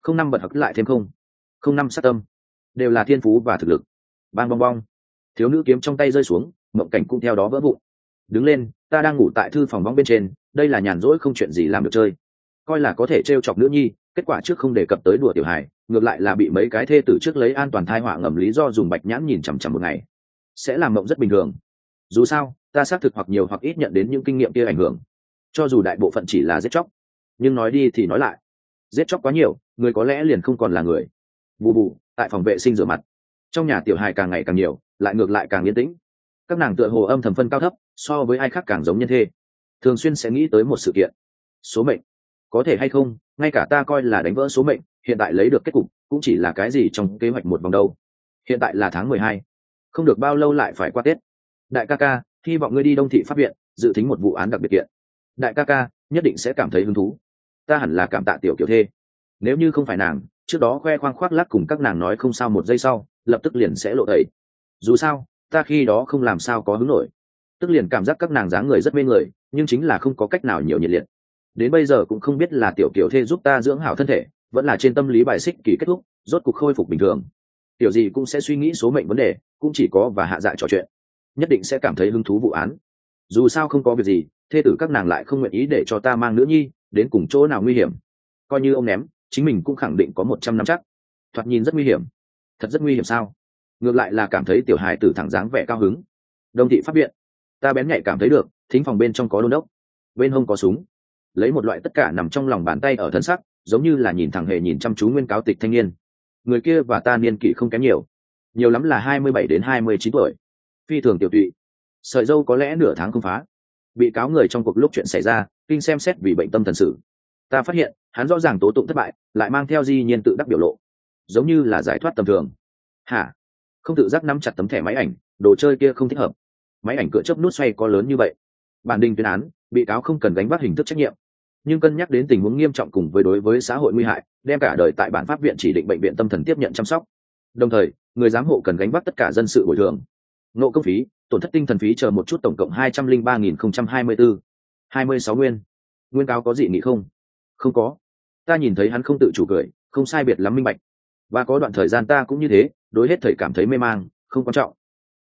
Không năm bật hặc lại thêm không. Không năm sát tâm. Đều là thiên phú và thực lực. Bang bong bong. Thiếu nữ kiếm trong tay rơi xuống, mộng cảnh cũng theo đó vỡ vụn. Đứng lên, ta đang ngủ tại thư phòng bóng bên trên, đây là nhàn rỗi không chuyện gì làm được chơi. Coi là có thể t r e o chọc nữ nhi, kết quả trước không đề cập tới đùa tiểu hài, ngược lại là bị mấy cái thê tử trước lấy an toàn thai họa ngầm lý do dùng bạch nhãn nhìn chằm chằm một ngày sẽ làm mộng rất bình thường. Dù sao, ta xác thực hoặc nhiều hoặc ít nhận đến những kinh nghiệm kia ảnh hưởng. Cho dù đại bộ phận chỉ là giết chóc, nhưng nói đi thì nói lại. Giết chóc quá nhiều, người có lẽ liền không còn là người. Bù bù, tại phòng vệ sinh rửa mặt. Trong nhà tiểu hài càng ngày càng nhiều, lại ngược lại càng yên tĩnh. Các nàng tựa hồ âm thầm phân cao thấp, so với ai khác càng giống nhân thê. Thường xuyên sẽ nghĩ tới một sự kiện. Số mệnh. Có thể hay không, ngay cả ta coi là đánh vỡ số mệnh, hiện tại lấy được kết cục, cũng chỉ là cái gì trong kế hoạch một vòng đâu. Hiện tại là tháng mười hai không được bao lâu lại phải qua tết. Đại ca ca, hy vọng ngươi đi đông thị pháp viện, dự tính một vụ án đặc biệt kiện. Đại ca ca, nhất định sẽ cảm thấy hứng thú. Ta hẳn là cảm tạ tiểu kiểu thê. Nếu như không phải nàng, trước đó khoe khoang khoác lắc cùng các nàng nói không sao một giây sau, lập tức liền sẽ lộ tẩy. Dù sao, ta khi đó không làm sao có hứng nổi. Tức liền cảm giác các nàng dáng người rất mê người, nhưng chính là không có cách nào nhiều nhiệt liệt. Đến bây giờ cũng không biết là tiểu kiểu thê giúp ta dưỡng hảo thân thể, vẫn là trên tâm lý bài xích kỳ kết thúc, rốt cuộc khôi phục bình thường. Tiểu gì cũng sẽ suy nghĩ số mệnh vấn đề cũng chỉ có và hạ dạ trò chuyện, nhất định sẽ cảm thấy hứng thú vụ án. Dù sao không có việc gì, thê tử các nàng lại không nguyện ý để cho ta mang nữ nhi đến cùng chỗ nào nguy hiểm. Coi như ông ném, chính mình cũng khẳng định có một trăm năm chắc. Thoạt nhìn rất nguy hiểm. Thật rất nguy hiểm sao? Ngược lại là cảm thấy tiểu hài tử thẳng dáng vẻ cao hứng. Đồng thị phát viện. Ta bén nhạy cảm thấy được, thính phòng bên trong có đôn đốc. Bên hông có súng. Lấy một loại tất cả nằm trong lòng bàn tay ở thân sắc, giống như là nhìn thẳng hề nhìn chăm chú nguyên cáo tịch thanh niên. Người kia và ta niên kỷ không kém nhiều nhiều lắm là hai mươi bảy đến hai mươi chín tuổi. Phi thường tiểu tụy. Sợi dâu có lẽ nửa tháng không phá. Bị cáo người trong cuộc lúc chuyện xảy ra, kinh xem xét vì bệnh tâm thần sự. Ta phát hiện, hắn rõ ràng tố tụng thất bại, lại mang theo di nhiên tự đắc biểu lộ. Giống như là giải thoát tầm thường. Hả? Không tự giác nắm chặt tấm thẻ máy ảnh, đồ chơi kia không thích hợp. Máy ảnh cửa chớp nút xoay có lớn như vậy. Bản đình tuyên án, bị cáo không cần gánh vác hình thức trách nhiệm. Nhưng cân nhắc đến tình huống nghiêm trọng cùng với đối với xã hội nguy hại, đem cả đời tại bản pháp viện chỉ định bệnh viện tâm thần tiếp nhận chăm sóc đồng thời, người giám hộ cần gánh vác tất cả dân sự bồi thường. Nộ công phí, tổn thất tinh thần phí chờ một chút tổng cộng hai trăm linh ba nghìn không trăm hai mươi bốn hai mươi sáu nguyên. Nguyên cáo có gì nghị không? Không có. Ta nhìn thấy hắn không tự chủ cười, không sai biệt lắm minh bạch. Và có đoạn thời gian ta cũng như thế, đối hết thời cảm thấy mê mang, không quan trọng.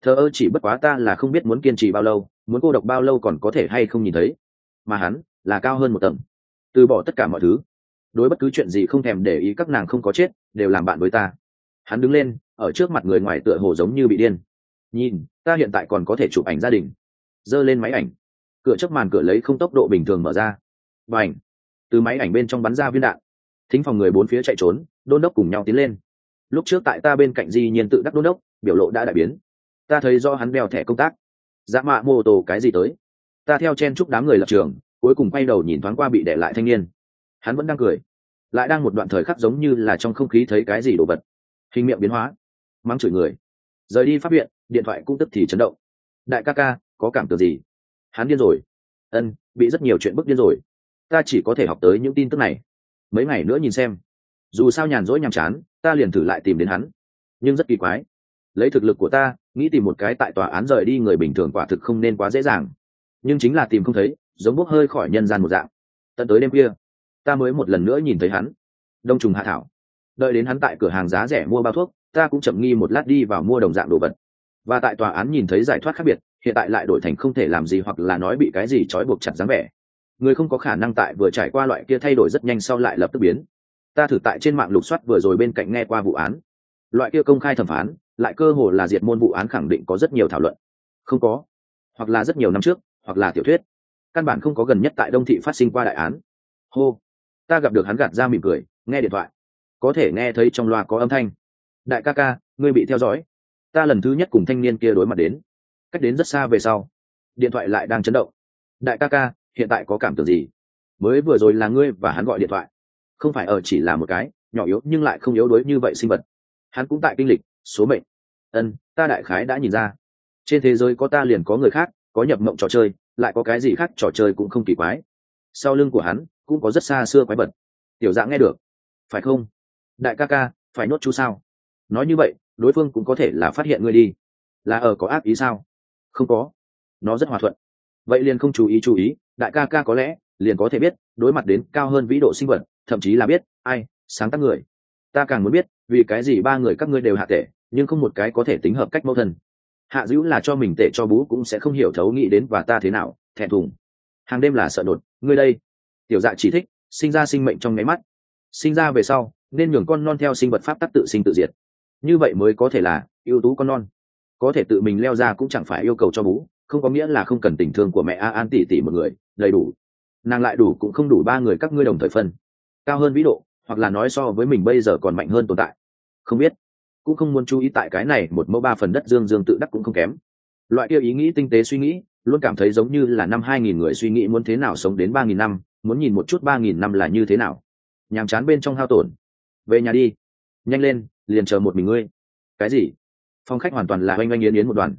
Thờ ơ chỉ bất quá ta là không biết muốn kiên trì bao lâu, muốn cô độc bao lâu còn có thể hay không nhìn thấy. Mà hắn là cao hơn một tầng. Từ bỏ tất cả mọi thứ. Đối bất cứ chuyện gì không thèm để ý các nàng không có chết, đều làm bạn với ta hắn đứng lên, ở trước mặt người ngoài tựa hồ giống như bị điên. Nhìn, ta hiện tại còn có thể chụp ảnh gia đình. Giơ lên máy ảnh. Cửa chớp màn cửa lấy không tốc độ bình thường mở ra. Và ảnh từ máy ảnh bên trong bắn ra viên đạn. Thính phòng người bốn phía chạy trốn, đôn đốc cùng nhau tiến lên. Lúc trước tại ta bên cạnh di nhiên tự đắc đôn đốc, biểu lộ đã đại biến. Ta thấy do hắn đeo thẻ công tác. Dã mạ mô tô cái gì tới? Ta theo chen chúc đám người lập trường, cuối cùng quay đầu nhìn thoáng qua bị để lại thanh niên. Hắn vẫn đang cười. Lại đang một đoạn thời khắc giống như là trong không khí thấy cái gì đồ vật hình miệng biến hóa. Mắng chửi người. Rời đi p viện, điện thoại cũng tức thì chấn động. Đại ca ca, có cảm tưởng gì? Hắn điên rồi. Ân, bị rất nhiều chuyện bức điên rồi. Ta chỉ có thể học tới những tin tức này. Mấy ngày nữa nhìn xem. Dù sao nhàn rỗi nhàm chán, ta liền thử lại tìm đến hắn. Nhưng rất kỳ quái. Lấy thực lực của ta, nghĩ tìm một cái tại tòa án rời đi người bình thường quả thực không nên quá dễ dàng. Nhưng chính là tìm không thấy, giống bốc hơi khỏi nhân gian một dạng. Tận tới đêm kia ta mới một lần nữa nhìn thấy hắn. Đông trùng hạ thảo đợi đến hắn tại cửa hàng giá rẻ mua bao thuốc, ta cũng chậm nghi một lát đi vào mua đồng dạng đồ vật. Và tại tòa án nhìn thấy giải thoát khác biệt, hiện tại lại đổi thành không thể làm gì hoặc là nói bị cái gì trói buộc chặt dáng vẻ. Người không có khả năng tại vừa trải qua loại kia thay đổi rất nhanh sau lại lập tức biến. Ta thử tại trên mạng lục soát vừa rồi bên cạnh nghe qua vụ án. Loại kia công khai thẩm phán, lại cơ hồ là diệt môn vụ án khẳng định có rất nhiều thảo luận. Không có. Hoặc là rất nhiều năm trước, hoặc là tiểu thuyết. Căn bản không có gần nhất tại đông thị phát sinh qua đại án. Hô. Ta gặp được hắn gạt ra mỉm cười, nghe điện thoại có thể nghe thấy trong loa có âm thanh. Đại ca ca, ngươi bị theo dõi. Ta lần thứ nhất cùng thanh niên kia đối mặt đến. Cách đến rất xa về sau, điện thoại lại đang chấn động. Đại ca ca, hiện tại có cảm tưởng gì? Mới vừa rồi là ngươi và hắn gọi điện thoại. Không phải ở chỉ là một cái, nhỏ yếu nhưng lại không yếu đuối như vậy sinh vật. Hắn cũng tại kinh lịch, số mệnh. Ân, ta đại khái đã nhìn ra. Trên thế giới có ta liền có người khác, có nhập mộng trò chơi, lại có cái gì khác trò chơi cũng không kỳ quái. Sau lưng của hắn cũng có rất xa xưa quái vật. Tiểu dạng nghe được. Phải không? Đại ca ca, phải nốt chú sao? Nói như vậy, đối phương cũng có thể là phát hiện ngươi đi. Là ở có ác ý sao? Không có. Nó rất hòa thuận. Vậy liền không chú ý chú ý, đại ca ca có lẽ liền có thể biết, đối mặt đến cao hơn vĩ độ sinh vật, thậm chí là biết, ai, sáng tác người. Ta càng muốn biết, vì cái gì ba người các ngươi đều hạ tệ, nhưng không một cái có thể tính hợp cách mẫu thân. Hạ dữ là cho mình tệ cho bú cũng sẽ không hiểu thấu nghĩ đến và ta thế nào, thẹn thùng. Hàng đêm là sợ đột. Ngươi đây. Tiểu dạ chỉ thích, sinh ra sinh mệnh trong nháy mắt. Sinh ra về sau nên nhường con non theo sinh vật pháp tắc tự sinh tự diệt. Như vậy mới có thể là ưu tú con non. Có thể tự mình leo ra cũng chẳng phải yêu cầu cho bú, không có nghĩa là không cần tình thương của mẹ a an tỷ tỷ một người, đầy đủ. Nàng lại đủ cũng không đủ ba người các ngươi đồng thời phân. Cao hơn vĩ độ, hoặc là nói so với mình bây giờ còn mạnh hơn tồn tại. Không biết. Cũng không muốn chú ý tại cái này một mẫu ba phần đất dương dương tự đắc cũng không kém. Loại kia ý nghĩ tinh tế suy nghĩ, luôn cảm thấy giống như là năm hai nghìn người suy nghĩ muốn thế nào sống đến ba nghìn năm, muốn nhìn một chút ba nghìn năm là như thế nào. Nhàm chán bên trong hao tổn về nhà đi. Nhanh lên, liền chờ một mình ngươi. Cái gì? Phong khách hoàn toàn là oanh oanh yến yến một đoàn.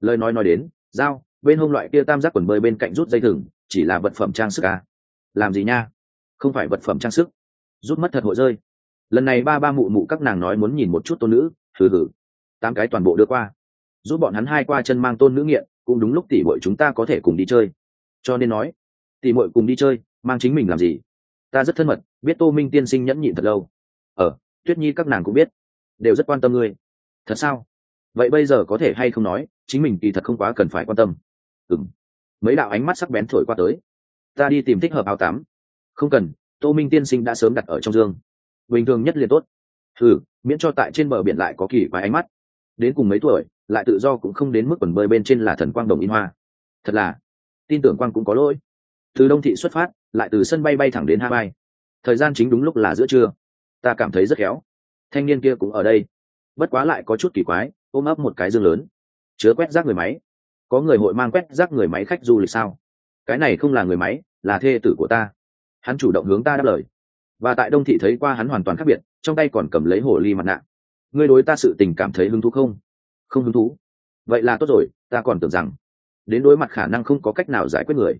Lời nói nói đến dao bên hông loại kia tam giác quần bơi bên cạnh rút dây thừng, chỉ là vật phẩm trang sức à. làm gì nha? Không phải vật phẩm trang sức. Rút mất thật hội rơi. Lần này ba ba mụ mụ các nàng nói muốn nhìn một chút tôn nữ thử thử tám cái toàn bộ đưa qua. Giúp bọn hắn hai qua chân mang tôn nữ nghiện, cũng đúng lúc tỉ bội chúng ta có thể cùng đi chơi. Cho nên nói tỉ bội cùng đi chơi, mang chính mình làm gì? Ta rất thân mật, biết tô minh tiên sinh nhẫn nhịn thật lâu ờ tuyết nhi các nàng cũng biết. Đều rất quan tâm ngươi. Thật sao? Vậy bây giờ có thể hay không nói, chính mình kỳ thật không quá cần phải quan tâm. Ừng mấy đạo ánh mắt sắc bén thổi qua tới. Ta đi tìm thích hợp áo tắm. Không cần, tô minh tiên sinh đã sớm đặt ở trong dương. Bình thường nhất liền tốt. Thử, miễn cho tại trên bờ biển lại có kỳ quái ánh mắt. Đến cùng mấy tuổi, lại tự do cũng không đến mức quần bơi bên trên là thần quang đồng in hoa. Thật là, tin tưởng quang cũng có lỗi. Từ đông thị xuất phát, lại từ sân bay bay thẳng đến hawaii thời gian chính đúng lúc là giữa trưa ta cảm thấy rất khéo. Thanh niên kia cũng ở đây. Bất quá lại có chút kỳ quái, ôm ấp một cái dương lớn. Chứa quét rác người máy. Có người hội mang quét rác người máy khách du lịch sao? Cái này không là người máy, là thê tử của ta. Hắn chủ động hướng ta đáp lời. Và tại đông thị thấy qua hắn hoàn toàn khác biệt, trong tay còn cầm lấy hồ ly mặt nạ. Ngươi đối ta sự tình cảm thấy hứng thú không? Không hứng thú. Vậy là tốt rồi, ta còn tưởng rằng, đến đối mặt khả năng không có cách nào giải quyết người.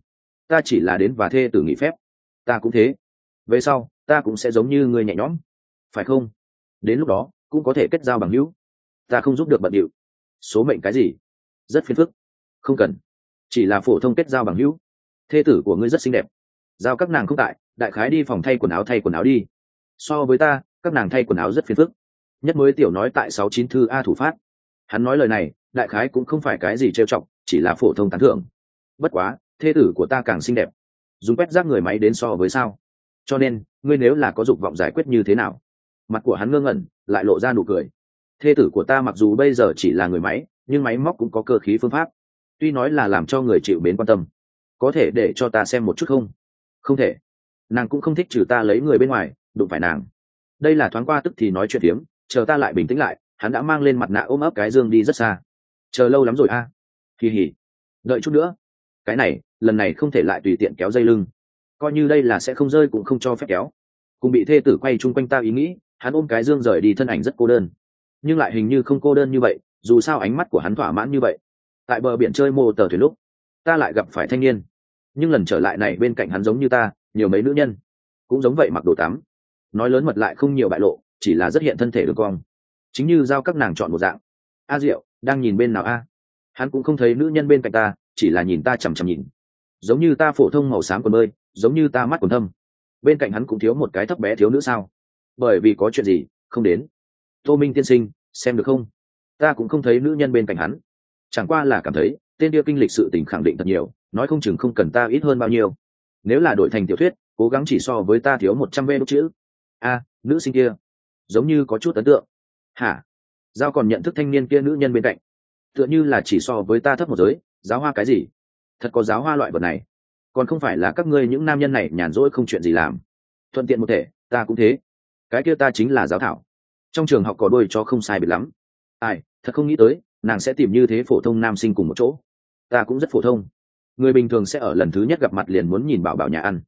Ta chỉ là đến và thê tử nghỉ phép. Ta cũng thế. Về sau, ta cũng sẽ giống như ngươi nhẹ nhõm phải không? Đến lúc đó, cũng có thể kết giao bằng hữu. Ta không giúp được bận điệu. Số mệnh cái gì? Rất phiền phức. Không cần. Chỉ là phổ thông kết giao bằng hữu. Thê tử của ngươi rất xinh đẹp. Giao các nàng không tại, đại khái đi phòng thay quần áo thay quần áo đi. So với ta, các nàng thay quần áo rất phiền phức. Nhất mới tiểu nói tại sáu chín thư a thủ phát hắn nói lời này, đại khái cũng không phải cái gì trêu chọc, chỉ là phổ thông tán thưởng. Bất quá, thê tử của ta càng xinh đẹp. Dùng quét rác người máy đến so với sao. Cho nên, ngươi nếu là có dục vọng giải quyết như thế nào? Mặt của hắn ngơ ngẩn, lại lộ ra nụ cười. Thê tử của ta mặc dù bây giờ chỉ là người máy, nhưng máy móc cũng có cơ khí phương pháp. Tuy nói là làm cho người chịu mến quan tâm, có thể để cho ta xem một chút không? Không thể. Nàng cũng không thích trừ ta lấy người bên ngoài, đụng phải nàng. Đây là thoáng qua tức thì nói chuyện hiếm. chờ ta lại bình tĩnh lại, hắn đã mang lên mặt nạ ôm ấp cái dương đi rất xa. Chờ lâu lắm rồi a. À? kỳ hỉ đợi chút nữa. Cái này, lần này không thể lại tùy tiện kéo dây lưng. Coi như đây là sẽ không rơi cũng không cho phép kéo. Cùng bị thê tử quay chung quanh ta ý nghĩ hắn ôm cái dương rời đi thân ảnh rất cô đơn. Nhưng lại hình như không cô đơn như vậy, dù sao ánh mắt của hắn thỏa mãn như vậy. Tại bờ biển chơi mô tờ thuyền lúc, ta lại gặp phải thanh niên. Nhưng lần trở lại này bên cạnh hắn giống như ta, nhiều mấy nữ nhân. Cũng giống vậy mặc đồ tắm. Nói lớn mật lại không nhiều bại lộ, chỉ là rất hiện thân thể được cong. Chính như giao các nàng chọn một dạng. A diệu, đang nhìn bên nào a? Hắn cũng không thấy nữ nhân bên cạnh ta, chỉ là nhìn ta chằm chằm nhìn. Giống như ta phổ thông màu xám quần bơi, giống như ta mắt quần thâm. Bên cạnh hắn cũng thiếu một cái thấp bé thiếu nữ sao? Bởi vì có chuyện gì, không đến. Tô minh tiên sinh, xem được không? Ta cũng không thấy nữ nhân bên cạnh hắn. Chẳng qua là cảm thấy, tên kia kinh lịch sự tình khẳng định thật nhiều, nói không chừng không cần ta ít hơn bao nhiêu. Nếu là đổi thành tiểu thuyết, cố gắng chỉ so với ta thiếu một trăm vê đốt chữ. A, nữ sinh kia, giống như có chút ấn tượng. Hả? Giao còn nhận thức thanh niên kia nữ nhân bên cạnh. Tựa như là chỉ so với ta thấp một giới, giáo hoa cái gì? Thật có giáo hoa loại vật này. Còn không phải là các ngươi những nam nhân này nhàn rỗi không chuyện gì làm. Thuận tiện một thể, ta cũng thế cái kia ta chính là giáo thảo. Trong trường học có đôi cho không sai biệt lắm. Ai thật không nghĩ tới nàng sẽ tìm như thế phổ thông nam sinh cùng một chỗ. Ta cũng rất phổ thông. Người bình thường sẽ ở lần thứ nhất gặp mặt liền muốn nhìn bảo bảo nhà ăn.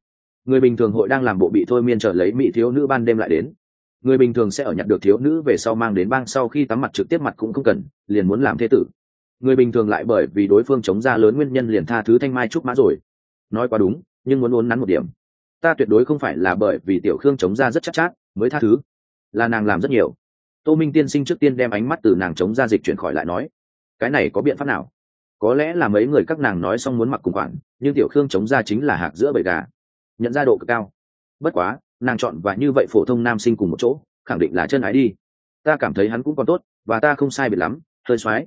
Người bình thường hội đang làm bộ bị thôi miên trở lấy mỹ thiếu nữ ban đêm lại đến. Người bình thường sẽ ở nhặt được thiếu nữ về sau mang đến bang sau khi tắm mặt trực tiếp mặt cũng không cần liền muốn làm thế tử. Người bình thường lại bởi vì đối phương chống ra lớn nguyên nhân liền tha thứ thanh mai trúc mã rồi. Nói quá đúng nhưng muốn uốn nắn một điểm. Ta tuyệt đối không phải là bởi vì tiểu khương chống ra rất chắc chát, chát mới tha thứ. Là nàng làm rất nhiều. Tô minh tiên sinh trước tiên đem ánh mắt từ nàng chống ra dịch chuyển khỏi lại nói, cái này có biện pháp nào? Có lẽ là mấy người các nàng nói xong muốn mặc cùng khoản, nhưng tiểu khương chống ra chính là hạc giữa bầy gà, nhận ra độ cực cao. Bất quá, nàng chọn và như vậy phổ thông nam sinh cùng một chỗ, khẳng định là chân ái đi. Ta cảm thấy hắn cũng còn tốt, và ta không sai biệt lắm, hơi x o á i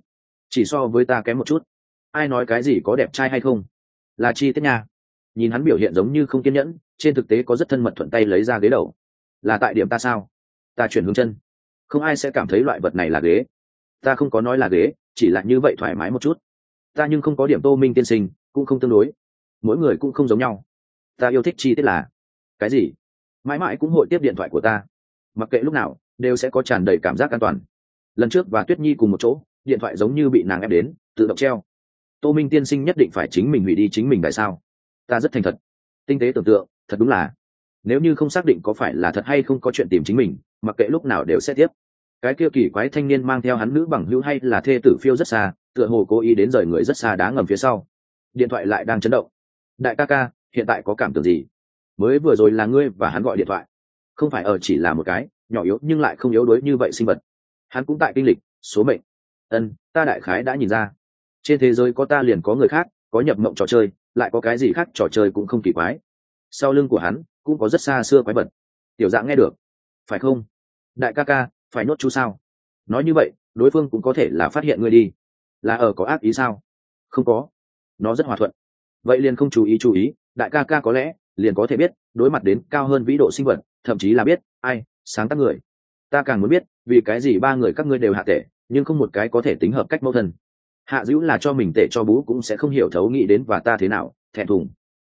chỉ so với ta kém một chút. Ai nói cái gì có đẹp trai hay không? Là chi tiết nha. Nhìn hắn biểu hiện giống như không kiên nhẫn, trên thực tế có rất thân mật thuận tay lấy ra ghế đầu là tại điểm ta sao? Ta chuyển hướng chân. Không ai sẽ cảm thấy loại vật này là ghế. Ta không có nói là ghế, chỉ là như vậy thoải mái một chút. Ta nhưng không có điểm tô minh tiên sinh, cũng không tương đối. Mỗi người cũng không giống nhau. Ta yêu thích chi tiết là, cái gì? Mãi mãi cũng hội tiếp điện thoại của ta. Mặc kệ lúc nào, đều sẽ có tràn đầy cảm giác an toàn. Lần trước và tuyết nhi cùng một chỗ, điện thoại giống như bị nàng ép đến, tự động treo. Tô minh tiên sinh nhất định phải chính mình hủy đi chính mình tại sao? Ta rất thành thật. Tinh tế tưởng tượng, thật đúng là nếu như không xác định có phải là thật hay không có chuyện tìm chính mình, mặc kệ lúc nào đều sẽ tiếp. Cái kia kỳ quái thanh niên mang theo hắn nữ bằng hữu hay là thê tử phiêu rất xa, tựa hồ cố ý đến rời người rất xa đá ngầm phía sau. Điện thoại lại đang chấn động. Đại ca ca, hiện tại có cảm tưởng gì? Mới vừa rồi là ngươi và hắn gọi điện thoại. Không phải ở chỉ là một cái, nhỏ yếu nhưng lại không yếu đuối như vậy sinh vật. Hắn cũng tại kinh lịch, số mệnh. Ân, ta đại khái đã nhìn ra. Trên thế giới có ta liền có người khác, có nhập mộng trò chơi, lại có cái gì khác trò chơi cũng không kỳ quái. Sau lưng của hắn cũng có rất xa xưa quái vật. Tiểu dạng nghe được. Phải không? Đại ca ca, phải nốt chú sao? Nói như vậy, đối phương cũng có thể là phát hiện ngươi đi. Là ở có ác ý sao? Không có. Nó rất hòa thuận. Vậy liền không chú ý chú ý, đại ca ca có lẽ liền có thể biết, đối mặt đến cao hơn vĩ độ sinh vật, thậm chí là biết, ai, sáng tác người. Ta càng muốn biết, vì cái gì ba người các ngươi đều hạ tệ, nhưng không một cái có thể tính hợp cách mẫu thân. Hạ dữ là cho mình tệ cho bú cũng sẽ không hiểu thấu nghĩ đến và ta thế nào, thẹn thùng.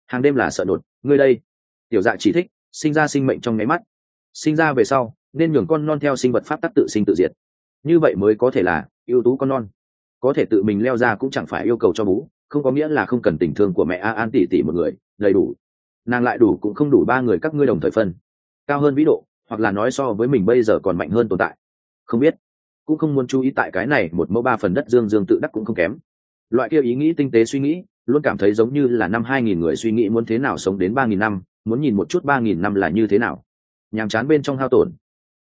Hàng đêm là sợ đột. Ngươi đây tiểu dạ chỉ thích, sinh ra sinh mệnh trong nháy mắt. Sinh ra về sau, nên nhường con non theo sinh vật pháp tắc tự sinh tự diệt. Như vậy mới có thể là ưu tú con non. Có thể tự mình leo ra cũng chẳng phải yêu cầu cho bú, không có nghĩa là không cần tình thương của mẹ a an tỷ tỷ một người, đầy đủ. Nàng lại đủ cũng không đủ ba người các ngươi đồng thời phân. Cao hơn vĩ độ, hoặc là nói so với mình bây giờ còn mạnh hơn tồn tại. Không biết. Cũng không muốn chú ý tại cái này, một mẫu ba phần đất dương dương tự đắc cũng không kém. Loại kia ý nghĩ tinh tế suy nghĩ, luôn cảm thấy giống như là năm hai nghìn người suy nghĩ muốn thế nào sống đến ba nghìn năm muốn nhìn một chút ba nghìn năm là như thế nào. Nhàm chán bên trong hao tổn.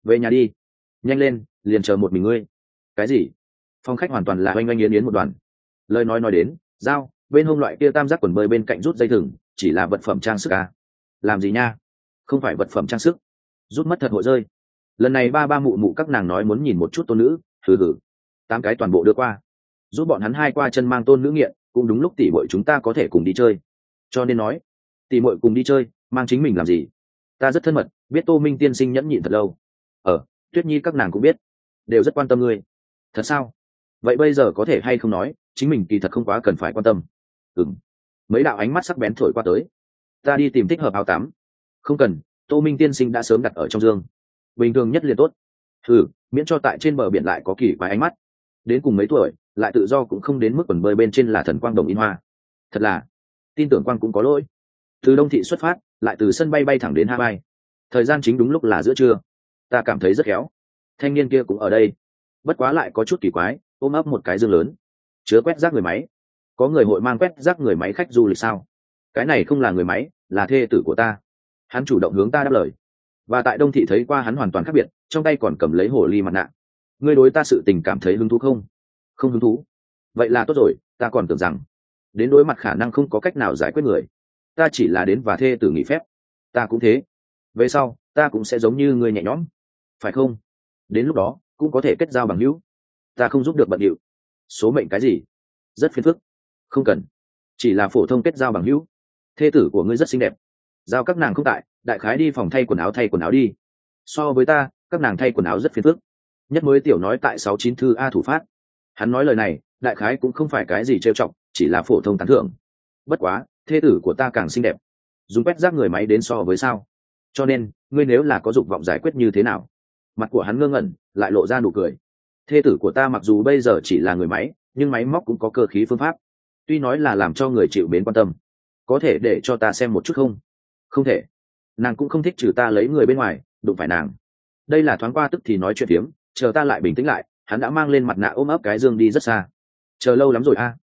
Về nhà đi. Nhanh lên, liền chờ một mình ngươi. Cái gì? Phong khách hoàn toàn là oanh oanh yến yến một đoàn. Lời nói nói đến, dao, bên hông loại kia tam giác quần bơi bên cạnh rút dây thừng, chỉ là vật phẩm trang sức à. làm gì nha? Không phải vật phẩm trang sức. Rút mất thật hội rơi. Lần này ba ba mụ mụ các nàng nói muốn nhìn một chút tôn nữ thử thử tám cái toàn bộ đưa qua. Giúp bọn hắn hai qua chân mang tôn nữ nghiện, cũng đúng lúc tỷ bội chúng ta có thể cùng đi chơi. Cho nên nói, tỷ bội cùng đi chơi mang chính mình làm gì? Ta rất thân mật, biết tô minh tiên sinh nhẫn nhịn thật lâu. Ờ tuyết nhi các nàng cũng biết. Đều rất quan tâm ngươi. Thật sao? Vậy bây giờ có thể hay không nói, chính mình kỳ thật không quá cần phải quan tâm. Ừng mấy đạo ánh mắt sắc bén thổi qua tới. Ta đi tìm thích hợp áo tắm. Không cần, tô minh tiên sinh đã sớm đặt ở trong dương. Bình thường nhất liền tốt. Ừ miễn cho tại trên bờ biển lại có kỳ quái ánh mắt. Đến cùng mấy tuổi, lại tự do cũng không đến mức quần bơi bên trên là thần quang đồng in hoa. Thật là, tin tưởng quang cũng có lỗi từ đông thị xuất phát, lại từ sân bay bay thẳng đến hawaii. Thời gian chính đúng lúc là giữa trưa. Ta cảm thấy rất khéo. Thanh niên kia cũng ở đây. Bất quá lại có chút kỳ quái, ôm ấp một cái dương lớn. Chứa quét rác người máy. Có người hội mang quét rác người máy khách du lịch sao? Cái này không là người máy, là thê tử của ta. Hắn chủ động hướng ta đáp lời. Và tại đông thị thấy qua hắn hoàn toàn khác biệt, trong tay còn cầm lấy hồ ly mặt nạ. Ngươi đối ta sự tình cảm thấy hứng thú không? Không hứng thú. Vậy là tốt rồi, ta còn tưởng rằng, đến đối mặt khả năng không có cách nào giải quyết người ta chỉ là đến và thê tử nghỉ phép. Ta cũng thế. Về sau, ta cũng sẽ giống như người nhẹ nhõm. Phải không? Đến lúc đó, cũng có thể kết giao bằng hữu. Ta không giúp được bận điệu. Số mệnh cái gì? Rất phiền phức. Không cần. Chỉ là phổ thông kết giao bằng hữu. Thê tử của ngươi rất xinh đẹp. Giao các nàng không tại, đại khái đi phòng thay quần áo thay quần áo đi. So với ta, các nàng thay quần áo rất phiền phức. Nhất mới tiểu nói tại sáu chín thư a thủ phát. Hắn nói lời này, đại khái cũng không phải cái gì trêu trọng chỉ là phổ thông tán thưởng. Bất quá thê tử của ta càng xinh đẹp. Dùng quét rác người máy đến so với sao? Cho nên, ngươi nếu là có dục vọng giải quyết như thế nào? Mặt của hắn ngơ ngẩn, lại lộ ra nụ cười. Thê tử của ta mặc dù bây giờ chỉ là người máy, nhưng máy móc cũng có cơ khí phương pháp. Tuy nói là làm cho người chịu mến quan tâm, có thể để cho ta xem một chút không? Không thể. Nàng cũng không thích trừ ta lấy người bên ngoài, đụng phải nàng. Đây là thoáng qua tức thì nói chuyện phiếm, chờ ta lại bình tĩnh lại, hắn đã mang lên mặt nạ ôm ấp cái dương đi rất xa. Chờ lâu lắm rồi a. À?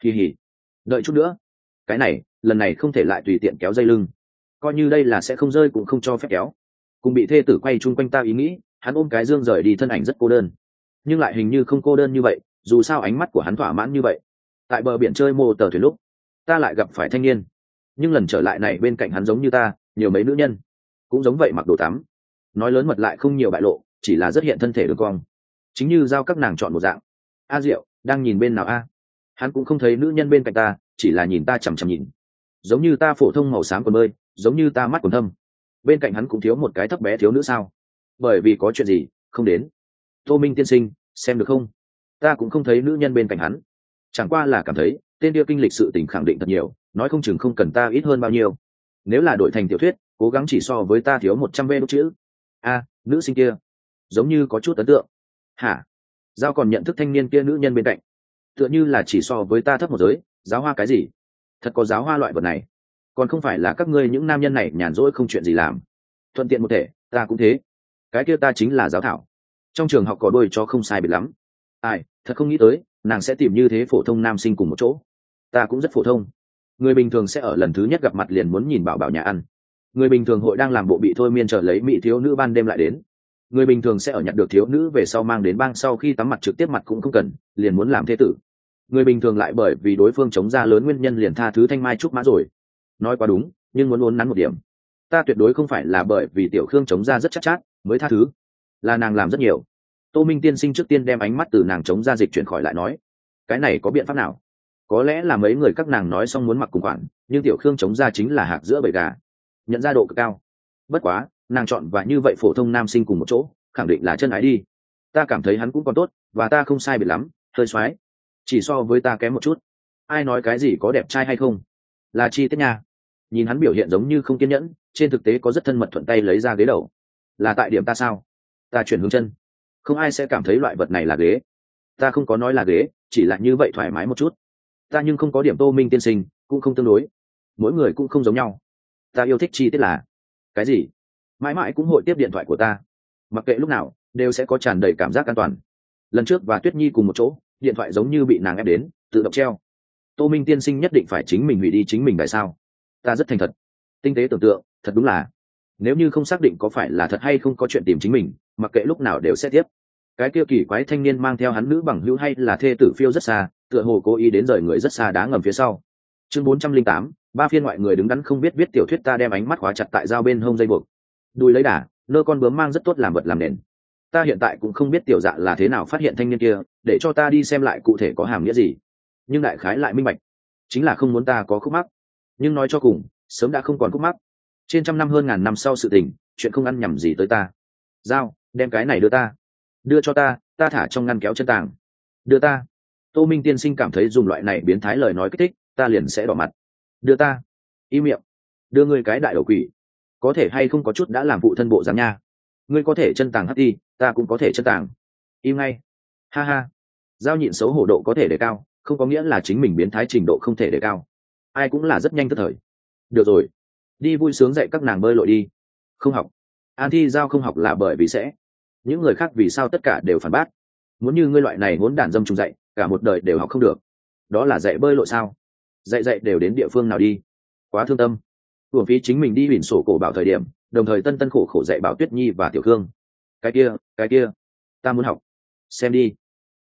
kỳ hỉ. Đợi chút nữa cái này, lần này không thể lại tùy tiện kéo dây lưng. Coi như đây là sẽ không rơi cũng không cho phép kéo. Cùng bị thê tử quay chung quanh ta ý nghĩ, hắn ôm cái dương rời đi thân ảnh rất cô đơn. Nhưng lại hình như không cô đơn như vậy, dù sao ánh mắt của hắn thỏa mãn như vậy. Tại bờ biển chơi mô tờ thuyền lúc, ta lại gặp phải thanh niên. Nhưng lần trở lại này bên cạnh hắn giống như ta, nhiều mấy nữ nhân. Cũng giống vậy mặc đồ tắm. Nói lớn mật lại không nhiều bại lộ, chỉ là rất hiện thân thể được cong. Chính như giao các nàng chọn một dạng. A diệu, đang nhìn bên nào a? Hắn cũng không thấy nữ nhân bên cạnh ta chỉ là nhìn ta chằm chằm nhìn. Giống như ta phổ thông màu xám quần bơi, giống như ta mắt quần thâm. Bên cạnh hắn cũng thiếu một cái thấp bé thiếu nữ sao? Bởi vì có chuyện gì, không đến. Tô minh tiên sinh, xem được không? Ta cũng không thấy nữ nhân bên cạnh hắn. Chẳng qua là cảm thấy, tên kia kinh lịch sự tình khẳng định thật nhiều, nói không chừng không cần ta ít hơn bao nhiêu. Nếu là đổi thành tiểu thuyết, cố gắng chỉ so với ta thiếu một trăm vê đốt chữ. A, nữ sinh kia, giống như có chút ấn tượng. Hả? Giao còn nhận thức thanh niên kia nữ nhân bên cạnh. Tựa như là chỉ so với ta thấp một giới giáo hoa cái gì? Thật có giáo hoa loại vật này. Còn không phải là các ngươi những nam nhân này nhàn rỗi không chuyện gì làm. Thuận tiện một thể, ta cũng thế. Cái kia ta chính là giáo thảo. Trong trường học có đôi cho không sai biệt lắm. Ai, thật không nghĩ tới, nàng sẽ tìm như thế phổ thông nam sinh cùng một chỗ. Ta cũng rất phổ thông. Người bình thường sẽ ở lần thứ nhất gặp mặt liền muốn nhìn bảo bảo nhà ăn. Người bình thường hội đang làm bộ bị thôi miên trở lấy mỹ thiếu nữ ban đêm lại đến. Người bình thường sẽ ở nhận được thiếu nữ về sau mang đến bang sau khi tắm mặt trực tiếp mặt cũng không cần, liền muốn làm thế tử người bình thường lại bởi vì đối phương chống ra lớn nguyên nhân liền tha thứ thanh mai trúc mã rồi. Nói quá đúng nhưng muốn uốn nắn một điểm. Ta tuyệt đối không phải là bởi vì tiểu khương chống ra rất chắc chát, chát mới tha thứ. Là nàng làm rất nhiều. Tô minh tiên sinh trước tiên đem ánh mắt từ nàng chống ra dịch chuyển khỏi lại nói cái này có biện pháp nào? Có lẽ là mấy người các nàng nói xong muốn mặc cùng khoản nhưng tiểu khương chống ra chính là hạt giữa bầy gà. Nhận ra độ cực cao. Bất quá nàng chọn và như vậy phổ thông nam sinh cùng một chỗ khẳng định là chân ái đi. Ta cảm thấy hắn cũng còn tốt và ta không sai biệt lắm hơi soái chỉ so với ta kém một chút. Ai nói cái gì có đẹp trai hay không? Là chi tiết nha. Nhìn hắn biểu hiện giống như không kiên nhẫn, trên thực tế có rất thân mật thuận tay lấy ra ghế đầu. Là tại điểm ta sao? Ta chuyển hướng chân. Không ai sẽ cảm thấy loại vật này là ghế. Ta không có nói là ghế, chỉ là như vậy thoải mái một chút. Ta nhưng không có điểm tô minh tiên sinh, cũng không tương đối. Mỗi người cũng không giống nhau. Ta yêu thích chi tiết là cái gì? Mãi mãi cũng hội tiếp điện thoại của ta. Mặc kệ lúc nào, đều sẽ có tràn đầy cảm giác an toàn. Lần trước và tuyết nhi cùng một chỗ điện thoại giống như bị nàng ép đến, tự động treo. Tô minh tiên sinh nhất định phải chính mình hủy đi chính mình tại sao? Ta rất thành thật. Tinh tế tưởng tượng, thật đúng là. Nếu như không xác định có phải là thật hay không có chuyện tìm chính mình, mặc kệ lúc nào đều sẽ tiếp. Cái kia kỳ quái thanh niên mang theo hắn nữ bằng hữu hay là thê tử phiêu rất xa, tựa hồ cố ý đến rời người rất xa đá ngầm phía sau. Chương bốn trăm linh tám, ba phiên ngoại người đứng đắn không biết viết tiểu thuyết ta đem ánh mắt khóa chặt tại dao bên hông dây buộc. Đùi lấy đà, nơ con bướm mang rất tốt làm vật làm nền ta hiện tại cũng không biết tiểu dạ là thế nào phát hiện thanh niên kia, để cho ta đi xem lại cụ thể có hàm nghĩa gì. Nhưng đại khái lại minh bạch, chính là không muốn ta có khúc mắc. Nhưng nói cho cùng, sớm đã không còn khúc mắc. Trên trăm năm hơn ngàn năm sau sự tình, chuyện không ăn nhầm gì tới ta. Giao, đem cái này đưa ta. Đưa cho ta ta thả trong ngăn kéo chân tàng. Đưa ta. Tô minh tiên sinh cảm thấy dùng loại này biến thái lời nói kích thích, ta liền sẽ đỏ mặt. Đưa ta. Y miệng. Đưa ngươi cái đại đầu quỷ. Có thể hay không có chút đã làm vụ thân bộ dám nha. Ngươi có thể chân tàng hắt đi ta cũng có thể chân tàng. Im ngay. Ha ha. Giao nhịn xấu hổ độ có thể đề cao, không có nghĩa là chính mình biến thái trình độ không thể đề cao. Ai cũng là rất nhanh tức thời. Được rồi. Đi vui sướng dạy các nàng bơi lội đi. Không học. An thi giao không học là bởi vì sẽ. Những người khác vì sao tất cả đều phản bác? Muốn như ngươi loại này muốn đàn dâm trùng dạy, cả một đời đều học không được. Đó là dạy bơi lội sao? Dạy dạy đều đến địa phương nào đi? Quá thương tâm. Hưởng phí chính mình đi huỳnh sổ cổ bảo thời điểm, đồng thời tân tân khổ khổ dạy bảo tuyết nhi và tiểu thương cái kia cái kia. Ta muốn học. Xem đi.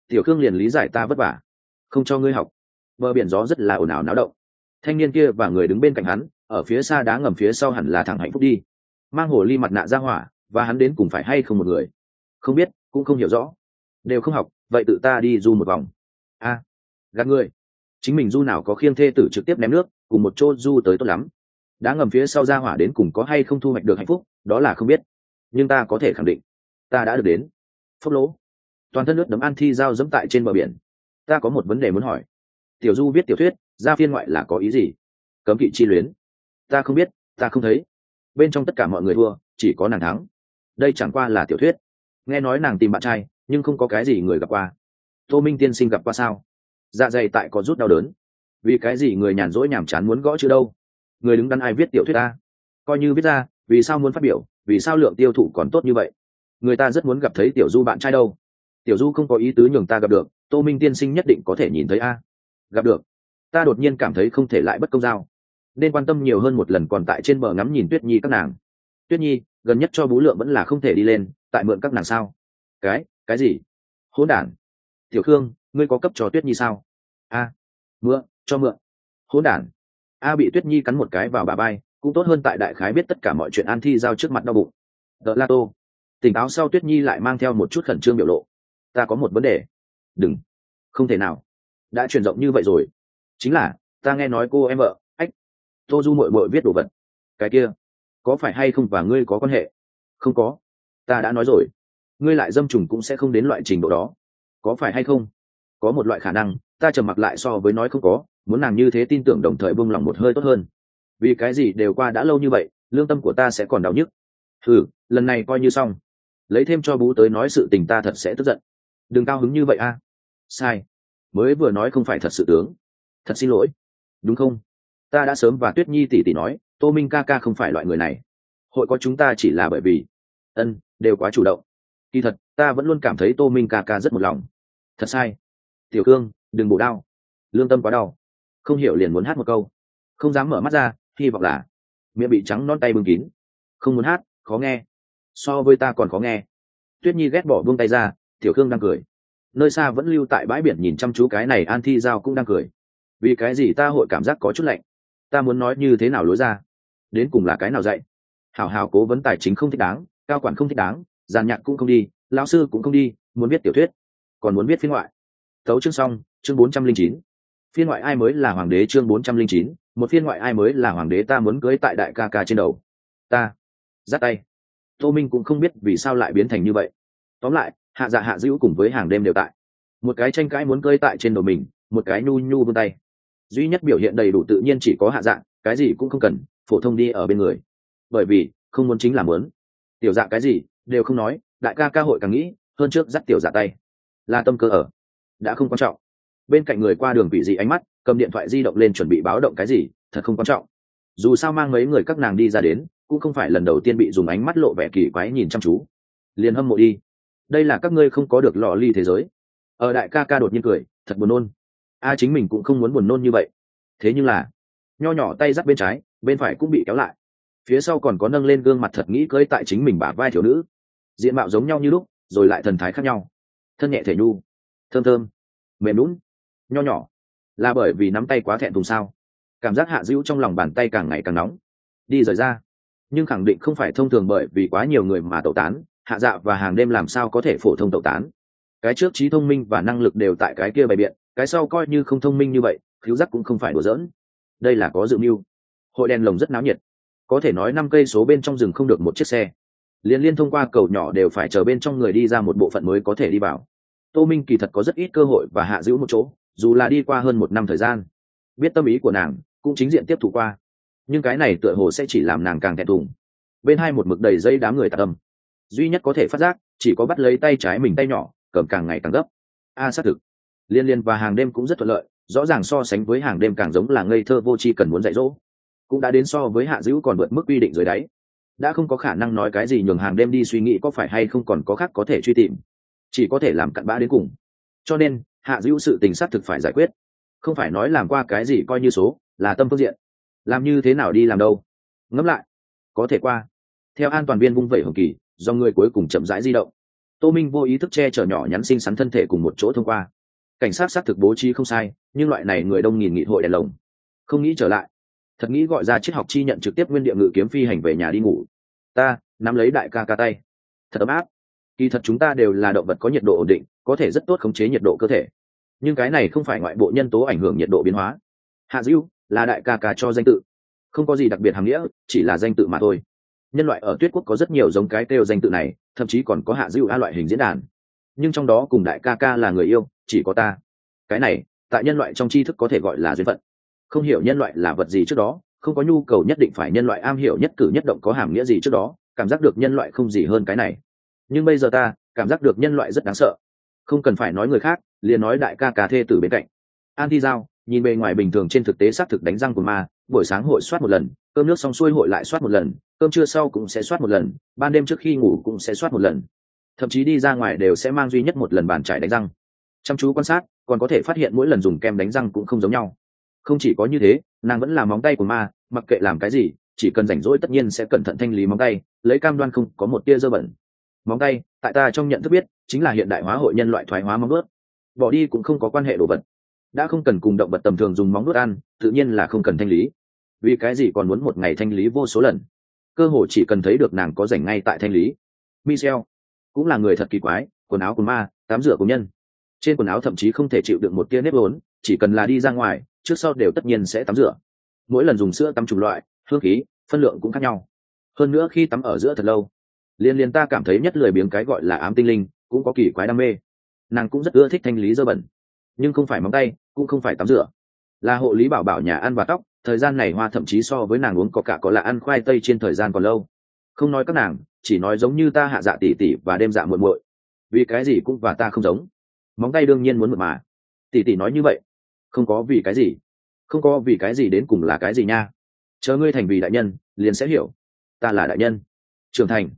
Tiểu khương liền lý giải ta vất vả. Không cho ngươi học. Bờ biển gió rất là ồn ào náo động. Thanh niên kia và người đứng bên cạnh hắn ở phía xa đá ngầm phía sau hẳn là thằng hạnh phúc đi. Mang hồ ly mặt nạ ra hỏa và hắn đến cùng phải hay không một người? Không biết cũng không hiểu rõ. Đều không học vậy tự ta đi du một vòng. A à, gạt ngươi. Chính mình du nào có khiêng thê tử trực tiếp ném nước cùng một chỗ du tới tốt lắm. Đã ngầm phía sau ra hỏa đến cùng có hay không thu hoạch được hạnh phúc đó là không biết. Nhưng ta có thể khẳng định ta đã được đến. Phốc lỗ. Toàn thân nước đấm ăn thi dao dẫm tại trên bờ biển. Ta có một vấn đề muốn hỏi. Tiểu du viết tiểu thuyết ra phiên ngoại là có ý gì? Cấm kỵ chi luyến. Ta không biết, ta không thấy. Bên trong tất cả mọi người thua, chỉ có nàng thắng. Đây chẳng qua là tiểu thuyết. Nghe nói nàng tìm bạn trai, nhưng không có cái gì người gặp qua. Tô minh tiên sinh gặp qua sao? Dạ dày tại có rút đau đớn. Vì cái gì người nhàn rỗi nhàm chán muốn gõ chữ đâu? Người đứng đắn ai viết tiểu thuyết ta? Coi như viết ra, vì sao muốn phát biểu, vì sao lượng tiêu thụ còn tốt như vậy? Người ta rất muốn gặp thấy tiểu du bạn trai đâu. Tiểu du không có ý tứ nhường ta gặp được, tô minh tiên sinh nhất định có thể nhìn thấy a. Gặp được. Ta đột nhiên cảm thấy không thể lại bất công giao. Nên quan tâm nhiều hơn một lần còn tại trên bờ ngắm nhìn tuyết nhi các nàng. Tuyết nhi, gần nhất cho bú lượng vẫn là không thể đi lên, tại mượn các nàng sao? Cái cái gì? Hỗn đản. Tiểu khương, ngươi có cấp cho tuyết nhi sao? A. Mượn, cho mượn. Hỗn đản. A bị tuyết nhi cắn một cái vào bà bay cũng tốt hơn tại đại khái biết tất cả mọi chuyện an thi giao trước mặt đau bụng. Đợt la tô tỉnh táo sau tuyết nhi lại mang theo một chút khẩn trương biểu lộ. Ta có một vấn đề. Đừng. Không thể nào. Đã truyền rộng như vậy rồi. Chính là, ta nghe nói cô em vợ, ách, tô du mội mội viết đồ vật. Cái kia, có phải hay không và ngươi có quan hệ? Không có. Ta đã nói rồi. Ngươi lại dâm trùng cũng sẽ không đến loại trình độ đó. Có phải hay không? Có một loại khả năng, ta trầm mặc lại so với nói không có, muốn nàng như thế tin tưởng đồng thời buông lòng một hơi tốt hơn. Vì cái gì đều qua đã lâu như vậy, lương tâm của ta sẽ còn đau nhức. Ừ lần này coi như xong lấy thêm cho bú tới nói sự tình ta thật sẽ tức giận. Đừng cao hứng như vậy a. À. Sai. Mới vừa nói không phải thật sự tướng. Thật xin lỗi. Đúng không? Ta đã sớm và tuyết nhi tỉ tỉ nói, tô minh ca ca không phải loại người này. Hội có chúng ta chỉ là bởi vì, ân, đều quá chủ động. Kỳ thật, ta vẫn luôn cảm thấy tô minh ca ca rất một lòng. Thật sai. Tiểu cương, đừng bổ đau. Lương tâm quá đau. Không hiểu liền muốn hát một câu. Không dám mở mắt ra, hy vọng là miệng bị trắng non tay bưng kín. Không muốn hát, khó nghe so với ta còn khó nghe. Tuyết nhi ghét bỏ buông tay ra, tiểu khương đang cười. Nơi xa vẫn lưu tại bãi biển nhìn chăm chú cái này an thi giao cũng đang cười. Vì cái gì ta hội cảm giác có chút lạnh? Ta muốn nói như thế nào lối ra? Đến cùng là cái nào dạy? Hảo hảo cố vấn tài chính không thích đáng, cao quản không thích đáng, giàn nhạc cũng không đi, lão sư cũng không đi, muốn biết tiểu thuyết, còn muốn biết phiên ngoại. Tấu chương xong, chương bốn trăm linh chín. Phiên ngoại ai mới là hoàng đế chương bốn trăm linh chín. Một phiên ngoại ai mới là hoàng đế ta muốn cưới tại đại ca ca trên đầu. Ta, giắt tay tô minh cũng không biết vì sao lại biến thành như vậy. Tóm lại, hạ dạ hạ dữ cùng với hàng đêm đều tại. Một cái tranh cãi muốn cơi tại trên đầu mình, một cái nhu nhu vươn tay. Duy nhất biểu hiện đầy đủ tự nhiên chỉ có hạ dạ cái gì cũng không cần, phổ thông đi ở bên người. Bởi vì, không muốn chính là muốn. Tiểu dạ cái gì, đều không nói, đại ca ca hội càng nghĩ, hơn trước dắt tiểu dạ tay. Là tâm cơ ở. Đã không quan trọng. Bên cạnh người qua đường bị dị ánh mắt, cầm điện thoại di động lên chuẩn bị báo động cái gì, thật không quan trọng. Dù sao mang mấy người các nàng đi ra đến cũng không phải lần đầu tiên bị dùng ánh mắt lộ vẻ kỳ quái nhìn chăm chú. Liền hâm mộ đi. Đây là các ngươi không có được lò ly thế giới. Ở đại ca ca đột nhiên cười, thật buồn nôn. A chính mình cũng không muốn buồn nôn như vậy. Thế nhưng là, nho nhỏ tay dắt bên trái, bên phải cũng bị kéo lại. Phía sau còn có nâng lên gương mặt thật nghĩ cưỡi tại chính mình bả vai thiếu nữ. Diện mạo giống nhau như lúc, rồi lại thần thái khác nhau. Thân nhẹ thể nhu, thơm thơm, mềm lún nho nhỏ. Là bởi vì nắm tay quá thẹn thùng sao? Cảm giác hạ dữ trong lòng bàn tay càng ngày càng nóng. Đi rời ra nhưng khẳng định không phải thông thường bởi vì quá nhiều người mà tẩu tán, hạ dạ và hàng đêm làm sao có thể phổ thông tẩu tán. Cái trước trí thông minh và năng lực đều tại cái kia bày biện, cái sau coi như không thông minh như vậy cứu giác cũng không phải đùa giỡn. Đây là có dự mưu. Hội đèn lồng rất náo nhiệt. Có thể nói năm cây số bên trong rừng không được một chiếc xe. Liên liên thông qua cầu nhỏ đều phải chờ bên trong người đi ra một bộ phận mới có thể đi vào. Tô minh kỳ thật có rất ít cơ hội và hạ giữ một chỗ, dù là đi qua hơn một năm thời gian. Biết tâm ý của nàng, cũng chính diện tiếp thủ qua nhưng cái này tựa hồ sẽ chỉ làm nàng càng thẹn thùng. Bên hai một mực đầy dây đám người tạc âm. Duy nhất có thể phát giác, chỉ có bắt lấy tay trái mình tay nhỏ, cầm càng ngày càng gấp. A, xác thực. Liên liên và hàng đêm cũng rất thuận lợi, rõ ràng so sánh với hàng đêm càng giống là ngây thơ vô tri cần muốn dạy dỗ. Cũng đã đến so với hạ dữ còn vượt mức quy định dưới đáy. Đã không có khả năng nói cái gì nhường hàng đêm đi suy nghĩ có phải hay không còn có khác có thể truy tìm. Chỉ có thể làm cặn bã đến cùng. Cho nên, hạ dữ sự tình xác thực phải giải quyết. Không phải nói làm qua cái gì coi như số, là tâm phương diện làm như thế nào đi làm đâu? Ngẫm lại, có thể qua. Theo an toàn viên vung vẩy hồng kỳ, do người cuối cùng chậm rãi di động. Tô minh vô ý thức che chở nhỏ nhắn xinh xắn thân thể cùng một chỗ thông qua. Cảnh sát xác thực bố trí không sai, nhưng loại này người đông nghìn nghị hội đèn lồng. Không nghĩ trở lại. Thật nghĩ gọi ra triết học chi nhận trực tiếp nguyên địa ngự kiếm phi hành về nhà đi ngủ. Ta, nắm lấy đại ca ca tay. Thật ấm áp. Kỳ thật chúng ta đều là động vật có nhiệt độ ổn định, có thể rất tốt khống chế nhiệt độ cơ thể. Nhưng cái này không phải ngoại bộ nhân tố ảnh hưởng nhiệt độ biến hóa. Hạ dữ là đại ca ca cho danh tự. Không có gì đặc biệt hàm nghĩa, chỉ là danh tự mà thôi. Nhân loại ở tuyết quốc có rất nhiều giống cái kêu danh tự này, thậm chí còn có hạ dữ a loại hình diễn đàn. Nhưng trong đó cùng đại ca ca là người yêu, chỉ có ta. Cái này, tại nhân loại trong tri thức có thể gọi là duyên phận. Không hiểu nhân loại là vật gì trước đó, không có nhu cầu nhất định phải nhân loại am hiểu nhất cử nhất động có hàm nghĩa gì trước đó, cảm giác được nhân loại không gì hơn cái này. Nhưng bây giờ ta, cảm giác được nhân loại rất đáng sợ. Không cần phải nói người khác, liền nói đại ca cà thê từ bên cạnh. An thi giao nhìn bề ngoài bình thường trên thực tế xác thực đánh răng của ma, buổi sáng hội soát một lần, cơm nước xong xuôi hội lại soát một lần, cơm trưa sau cũng sẽ soát một lần, ban đêm trước khi ngủ cũng sẽ soát một lần. Thậm chí đi ra ngoài đều sẽ mang duy nhất một lần bàn trải đánh răng. Chăm chú quan sát, còn có thể phát hiện mỗi lần dùng kem đánh răng cũng không giống nhau. Không chỉ có như thế, nàng vẫn là móng tay của ma, mặc kệ làm cái gì, chỉ cần rảnh rỗi tất nhiên sẽ cẩn thận thanh lý móng tay, lấy cam đoan không có một tia dơ bẩn. Móng tay, tại ta trong nhận thức biết, chính là hiện đại hóa hội nhân loại thoái hóa móng ướt bỏ đi cũng không có quan hệ đồ vật đã không cần cùng động vật tầm thường dùng móng nuốt ăn, tự nhiên là không cần thanh lý. Vì cái gì còn muốn một ngày thanh lý vô số lần? Cơ hồ chỉ cần thấy được nàng có rảnh ngay tại thanh lý. Michel cũng là người thật kỳ quái, quần áo của ma, tắm rửa của nhân. Trên quần áo thậm chí không thể chịu được một tia nếp ốn chỉ cần là đi ra ngoài, trước sau đều tất nhiên sẽ tắm rửa. Mỗi lần dùng sữa tắm chủng loại, hương khí, phân lượng cũng khác nhau. Hơn nữa khi tắm ở giữa thật lâu liên liên ta cảm thấy nhất lười biếng cái gọi là ám tinh linh, cũng có kỳ quái đam mê. Nàng cũng rất ưa thích thanh lý dơ bẩn nhưng không phải móng tay, cũng không phải tắm rửa. Là hộ lý bảo bảo nhà ăn và tóc, thời gian này hoa thậm chí so với nàng uống có cả có là ăn khoai tây trên thời gian còn lâu. Không nói các nàng, chỉ nói giống như ta hạ dạ tỉ tỉ và đêm dạ muộn muội. Vì cái gì cũng và ta không giống. Móng tay đương nhiên muốn mượt mà. Tỉ tỉ nói như vậy. Không có vì cái gì. Không có vì cái gì đến cùng là cái gì nha. Chờ ngươi thành vì đại nhân, liền sẽ hiểu. Ta là đại nhân. Trưởng thành.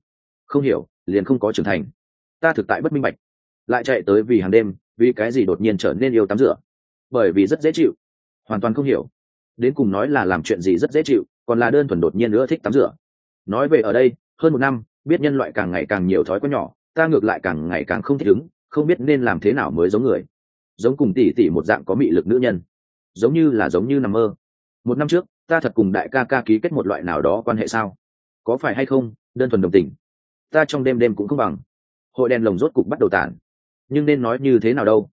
Không hiểu, liền không có trưởng thành. Ta thực tại bất minh bạch. Lại chạy tới vì hàng đêm vì cái gì đột nhiên trở nên yêu tắm rửa? Bởi vì rất dễ chịu. Hoàn toàn không hiểu. Đến cùng nói là làm chuyện gì rất dễ chịu, còn là đơn thuần đột nhiên nữa thích tắm rửa. Nói về ở đây, hơn một năm, biết nhân loại càng ngày càng nhiều thói quen nhỏ, ta ngược lại càng ngày càng không thích ứng, không biết nên làm thế nào mới giống người. Giống cùng tỷ tỷ một dạng có mị lực nữ nhân. Giống như là giống như nằm mơ. Một năm trước, ta thật cùng đại ca ca ký kết một loại nào đó quan hệ sao? Có phải hay không, đơn thuần đồng tình. Ta trong đêm đêm cũng không bằng. Hội đèn lồng rốt cục bắt đầu tản nhưng nên nói như thế nào đâu?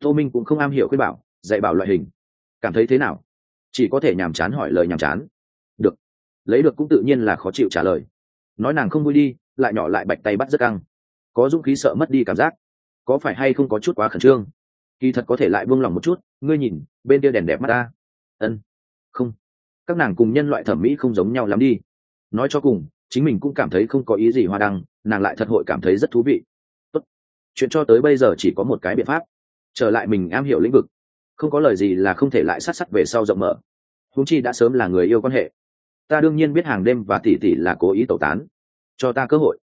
Tô minh cũng không am hiểu khuyên bảo, dạy bảo loại hình. Cảm thấy thế nào? Chỉ có thể nhàm chán hỏi lời nhàm chán. Được. Lấy được cũng tự nhiên là khó chịu trả lời. Nói nàng không vui đi, lại nhỏ lại bạch tay bắt rất căng. Có dũng khí sợ mất đi cảm giác. Có phải hay không có chút quá khẩn trương? Kỳ thật có thể lại buông lòng một chút, ngươi nhìn, bên kia đèn đẹp mắt ta. Ân. Không. Các nàng cùng nhân loại thẩm mỹ không giống nhau lắm đi. Nói cho cùng, chính mình cũng cảm thấy không có ý gì hoa đăng, nàng lại thật hội cảm thấy rất thú vị chuyện cho tới bây giờ chỉ có một cái biện pháp, trở lại mình am hiểu lĩnh vực. Không có lời gì là không thể lại sát sắt về sau rộng mở. Húng chi đã sớm là người yêu quan hệ. Ta đương nhiên biết hàng đêm và tỉ tỉ là cố ý tẩu tán. Cho ta cơ hội.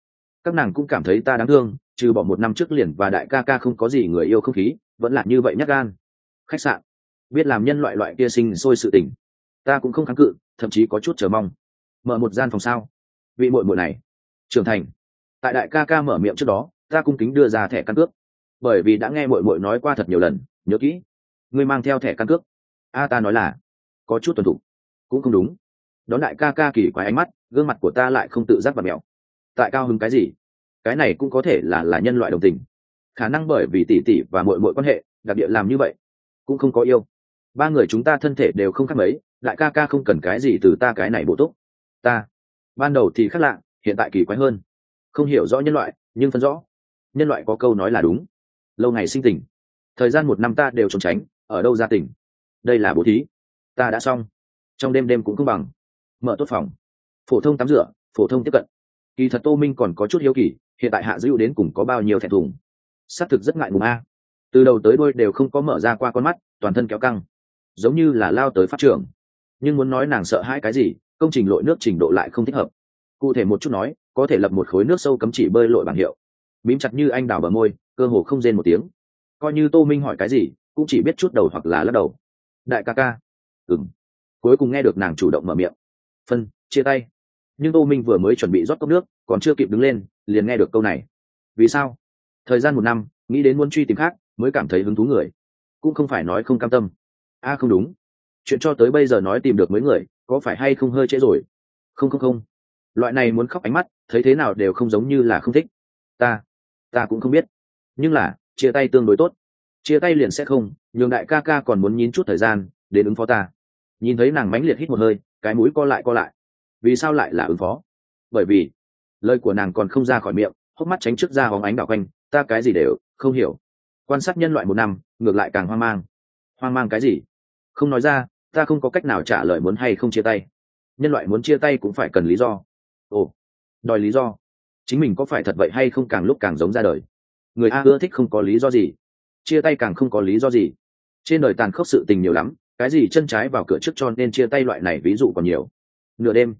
Các nàng cũng cảm thấy ta đáng thương, trừ bỏ một năm trước liền và đại ca ca không có gì người yêu không khí, vẫn là như vậy nhắc gan. Khách sạn. Biết làm nhân loại loại kia sinh sôi sự tình. Ta cũng không kháng cự, thậm chí có chút chờ mong. Mở một gian phòng sao? Vị muội muội này. Trưởng thành. Tại đại ca ca mở miệng trước đó ta cung kính đưa ra thẻ căn cước. Bởi vì đã nghe muội muội nói qua thật nhiều lần, nhớ kỹ, ngươi mang theo thẻ căn cước. A, ta nói là, có chút tuần thủ. Cũng không đúng. Đón đại ca ca kỳ quái ánh mắt, gương mặt của ta lại không tự giác và mèo tại cao hứng cái gì? Cái này cũng có thể là là nhân loại đồng tình. Khả năng bởi vì tỷ tỷ và mội mội quan hệ, đặc địa làm như vậy, cũng không có yêu. Ba người chúng ta thân thể đều không khác mấy, đại ca ca không cần cái gì từ ta cái này bổ túc. Ta, ban đầu thì khác lạ, hiện tại kỳ quái hơn. Không hiểu rõ nhân loại, nhưng phân rõ nhân loại có câu nói là đúng. Lâu ngày sinh tình. Thời gian một năm ta đều trốn tránh, ở đâu ra tỉnh đây là bố thí. Ta đã xong. Trong đêm đêm cũng công bằng. Mở tốt phòng. Phổ thông tắm rửa, phổ thông tiếp cận. Kỳ thật tô minh còn có chút hiếu kỳ, hiện tại hạ dữ đến cùng có bao nhiêu thẻ thùng. S á c thực rất ngại ngùng a. Từ đầu tới đôi đều không có mở ra qua con mắt, toàn thân kéo căng. Giống như là lao tới phát trường. Nhưng muốn nói nàng sợ hãi cái gì, công trình lội nước trình độ lại không thích hợp. Cụ thể một chút nói, có thể lập một khối nước sâu cấm chỉ bơi lội bảng hiệu mím chặt như anh đào bờ môi, cơ hồ không rên một tiếng. Coi như tô minh hỏi cái gì, cũng chỉ biết chút đầu hoặc là lắc đầu. Đại ca ca. Ừng cuối cùng nghe được nàng chủ động mở miệng. Phân, chia tay. Nhưng tô minh vừa mới chuẩn bị rót cốc nước, còn chưa kịp đứng lên, liền nghe được câu này. Vì sao? Thời gian một năm, nghĩ đến muốn truy tìm khác, mới cảm thấy hứng thú người. Cũng không phải nói không cam tâm. A, không đúng. Chuyện cho tới bây giờ nói tìm được mấy người, có phải hay không hơi trễ rồi? Không không không. Loại này muốn khóc ánh mắt, thấy thế nào đều không giống như là không thích. Ta ta cũng không biết. Nhưng là, chia tay tương đối tốt. Chia tay liền sẽ không, nhường đại ca ca còn muốn nhín chút thời gian, đến ứng phó ta. Nhìn thấy nàng mãnh liệt hít một hơi, cái mũi co lại co lại. Vì sao lại là ứng phó? Bởi vì, lời của nàng còn không ra khỏi miệng, hốc mắt tránh trước ra hóng ánh đảo quanh, ta cái gì đều không hiểu. Quan sát nhân loại một năm, ngược lại càng hoang mang. Hoang mang cái gì? Không nói ra, ta không có cách nào trả lời muốn hay không chia tay. Nhân loại muốn chia tay cũng phải cần lý do. Ồ, đòi lý do chính mình có phải thật vậy hay không càng lúc càng giống ra đời. Người a ưa thích không có lý do gì. Chia tay càng không có lý do gì. Trên đời tàn khốc sự tình nhiều lắm, cái gì chân trái vào cửa trước cho nên chia tay loại này ví dụ còn nhiều. Nửa đêm,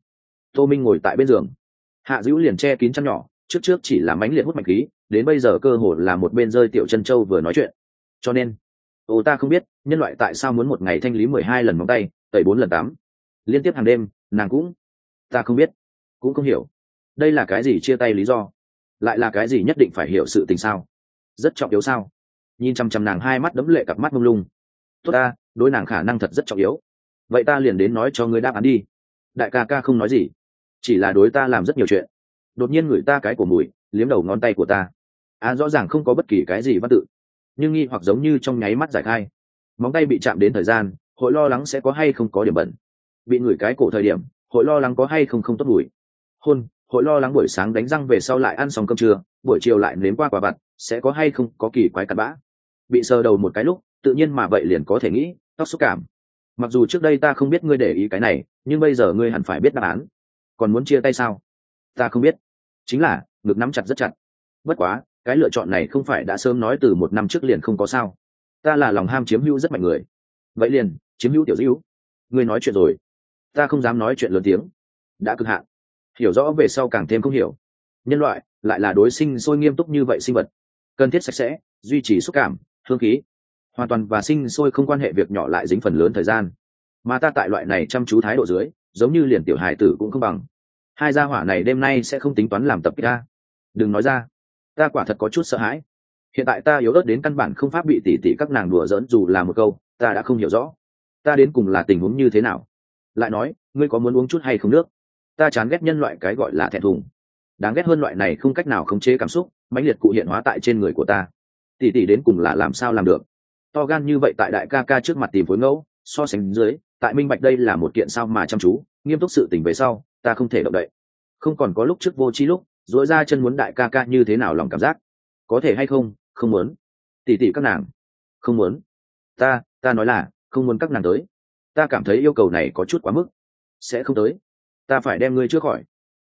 tô minh ngồi tại bên giường. Hạ dữ liền che kín chăn nhỏ, trước trước chỉ là mánh liệt hút mạch khí, đến bây giờ cơ hồ là một bên rơi tiểu chân châu vừa nói chuyện. Cho nên, ô ta không biết, nhân loại tại sao muốn một ngày thanh lý mười hai lần móng tay, tẩy bốn lần tám. Liên tiếp hàng đêm, nàng cũng, ta không biết, cũng không hiểu đây là cái gì chia tay lý do? Lại là cái gì nhất định phải hiểu sự tình sao? Rất trọng yếu sao? Nhìn chăm chăm nàng hai mắt đấm lệ cặp mắt mông lung. Tốt ta, đối nàng khả năng thật rất trọng yếu. Vậy ta liền đến nói cho ngươi đáp án đi. Đại ca ca không nói gì, chỉ là đối ta làm rất nhiều chuyện. Đột nhiên ngửi ta cái của mùi, liếm đầu ngón tay của ta. À rõ ràng không có bất kỳ cái gì văn tự, nhưng nghi hoặc giống như trong nháy mắt giải khai. Móng tay bị chạm đến thời gian, hội lo lắng sẽ có hay không có điểm bẩn. Bị ngửi cái cổ thời điểm, hội lo lắng có hay không không tốt mùi. Hôn hội lo lắng buổi sáng đánh răng về sau lại ăn xong cơm trưa, buổi chiều lại nếm qua quả vặt, sẽ có hay không có kỳ quái cặn bã. Bị sờ đầu một cái lúc, tự nhiên mà vậy liền có thể nghĩ, tóc xúc cảm. Mặc dù trước đây ta không biết ngươi để ý cái này, nhưng bây giờ ngươi hẳn phải biết đáp án. Còn muốn chia tay sao? Ta không biết. Chính là, ngực nắm chặt rất chặt. Bất quá, cái lựa chọn này không phải đã sớm nói từ một năm trước liền không có sao. Ta là lòng ham chiếm hữu rất mạnh người. Vậy liền, chiếm hữu tiểu hữu ngươi nói chuyện rồi. Ta không dám nói chuyện lớn tiếng. Đã cực hạn hiểu rõ về sau càng thêm không hiểu. Nhân loại lại là đối sinh sôi nghiêm túc như vậy sinh vật. Cần thiết sạch sẽ, duy trì xúc cảm hương khí. Hoàn toàn và sinh sôi không quan hệ việc nhỏ lại dính phần lớn thời gian. Mà ta tại loại này chăm chú thái độ dưới, giống như liền tiểu hài tử cũng không bằng. Hai gia hỏa này đêm nay sẽ không tính toán làm tập kích ta. Đừng nói ra. Ta quả thật có chút sợ hãi. Hiện tại ta yếu ớt đến căn bản không pháp bị tỉ tỉ các nàng đùa giỡn dù là một câu, ta đã không hiểu rõ. Ta đến cùng là tình huống như thế nào? Lại nói, ngươi có muốn uống chút hay không nước? Ta chán ghét nhân loại cái gọi là thẹn thùng. Đáng ghét hơn loại này không cách nào khống chế cảm xúc, mãnh liệt cụ hiện hóa tại trên người của ta. Tỉ tỉ đến cùng là làm sao làm được? To gan như vậy tại đại ca ca trước mặt tìm phối ngẫu, so sánh dưới, tại minh bạch đây là một kiện sao mà chăm chú, nghiêm túc sự tình về sau, ta không thể động đậy. Không còn có lúc trước vô trí lúc dỗi ra chân muốn đại ca ca như thế nào lòng cảm giác? Có thể hay không? Không muốn. Tỉ tỉ các nàng. Không muốn. Ta ta nói là, không muốn các nàng tới. Ta cảm thấy yêu cầu này có chút quá mức. Sẽ không tới ta phải đem ngươi chữa khỏi.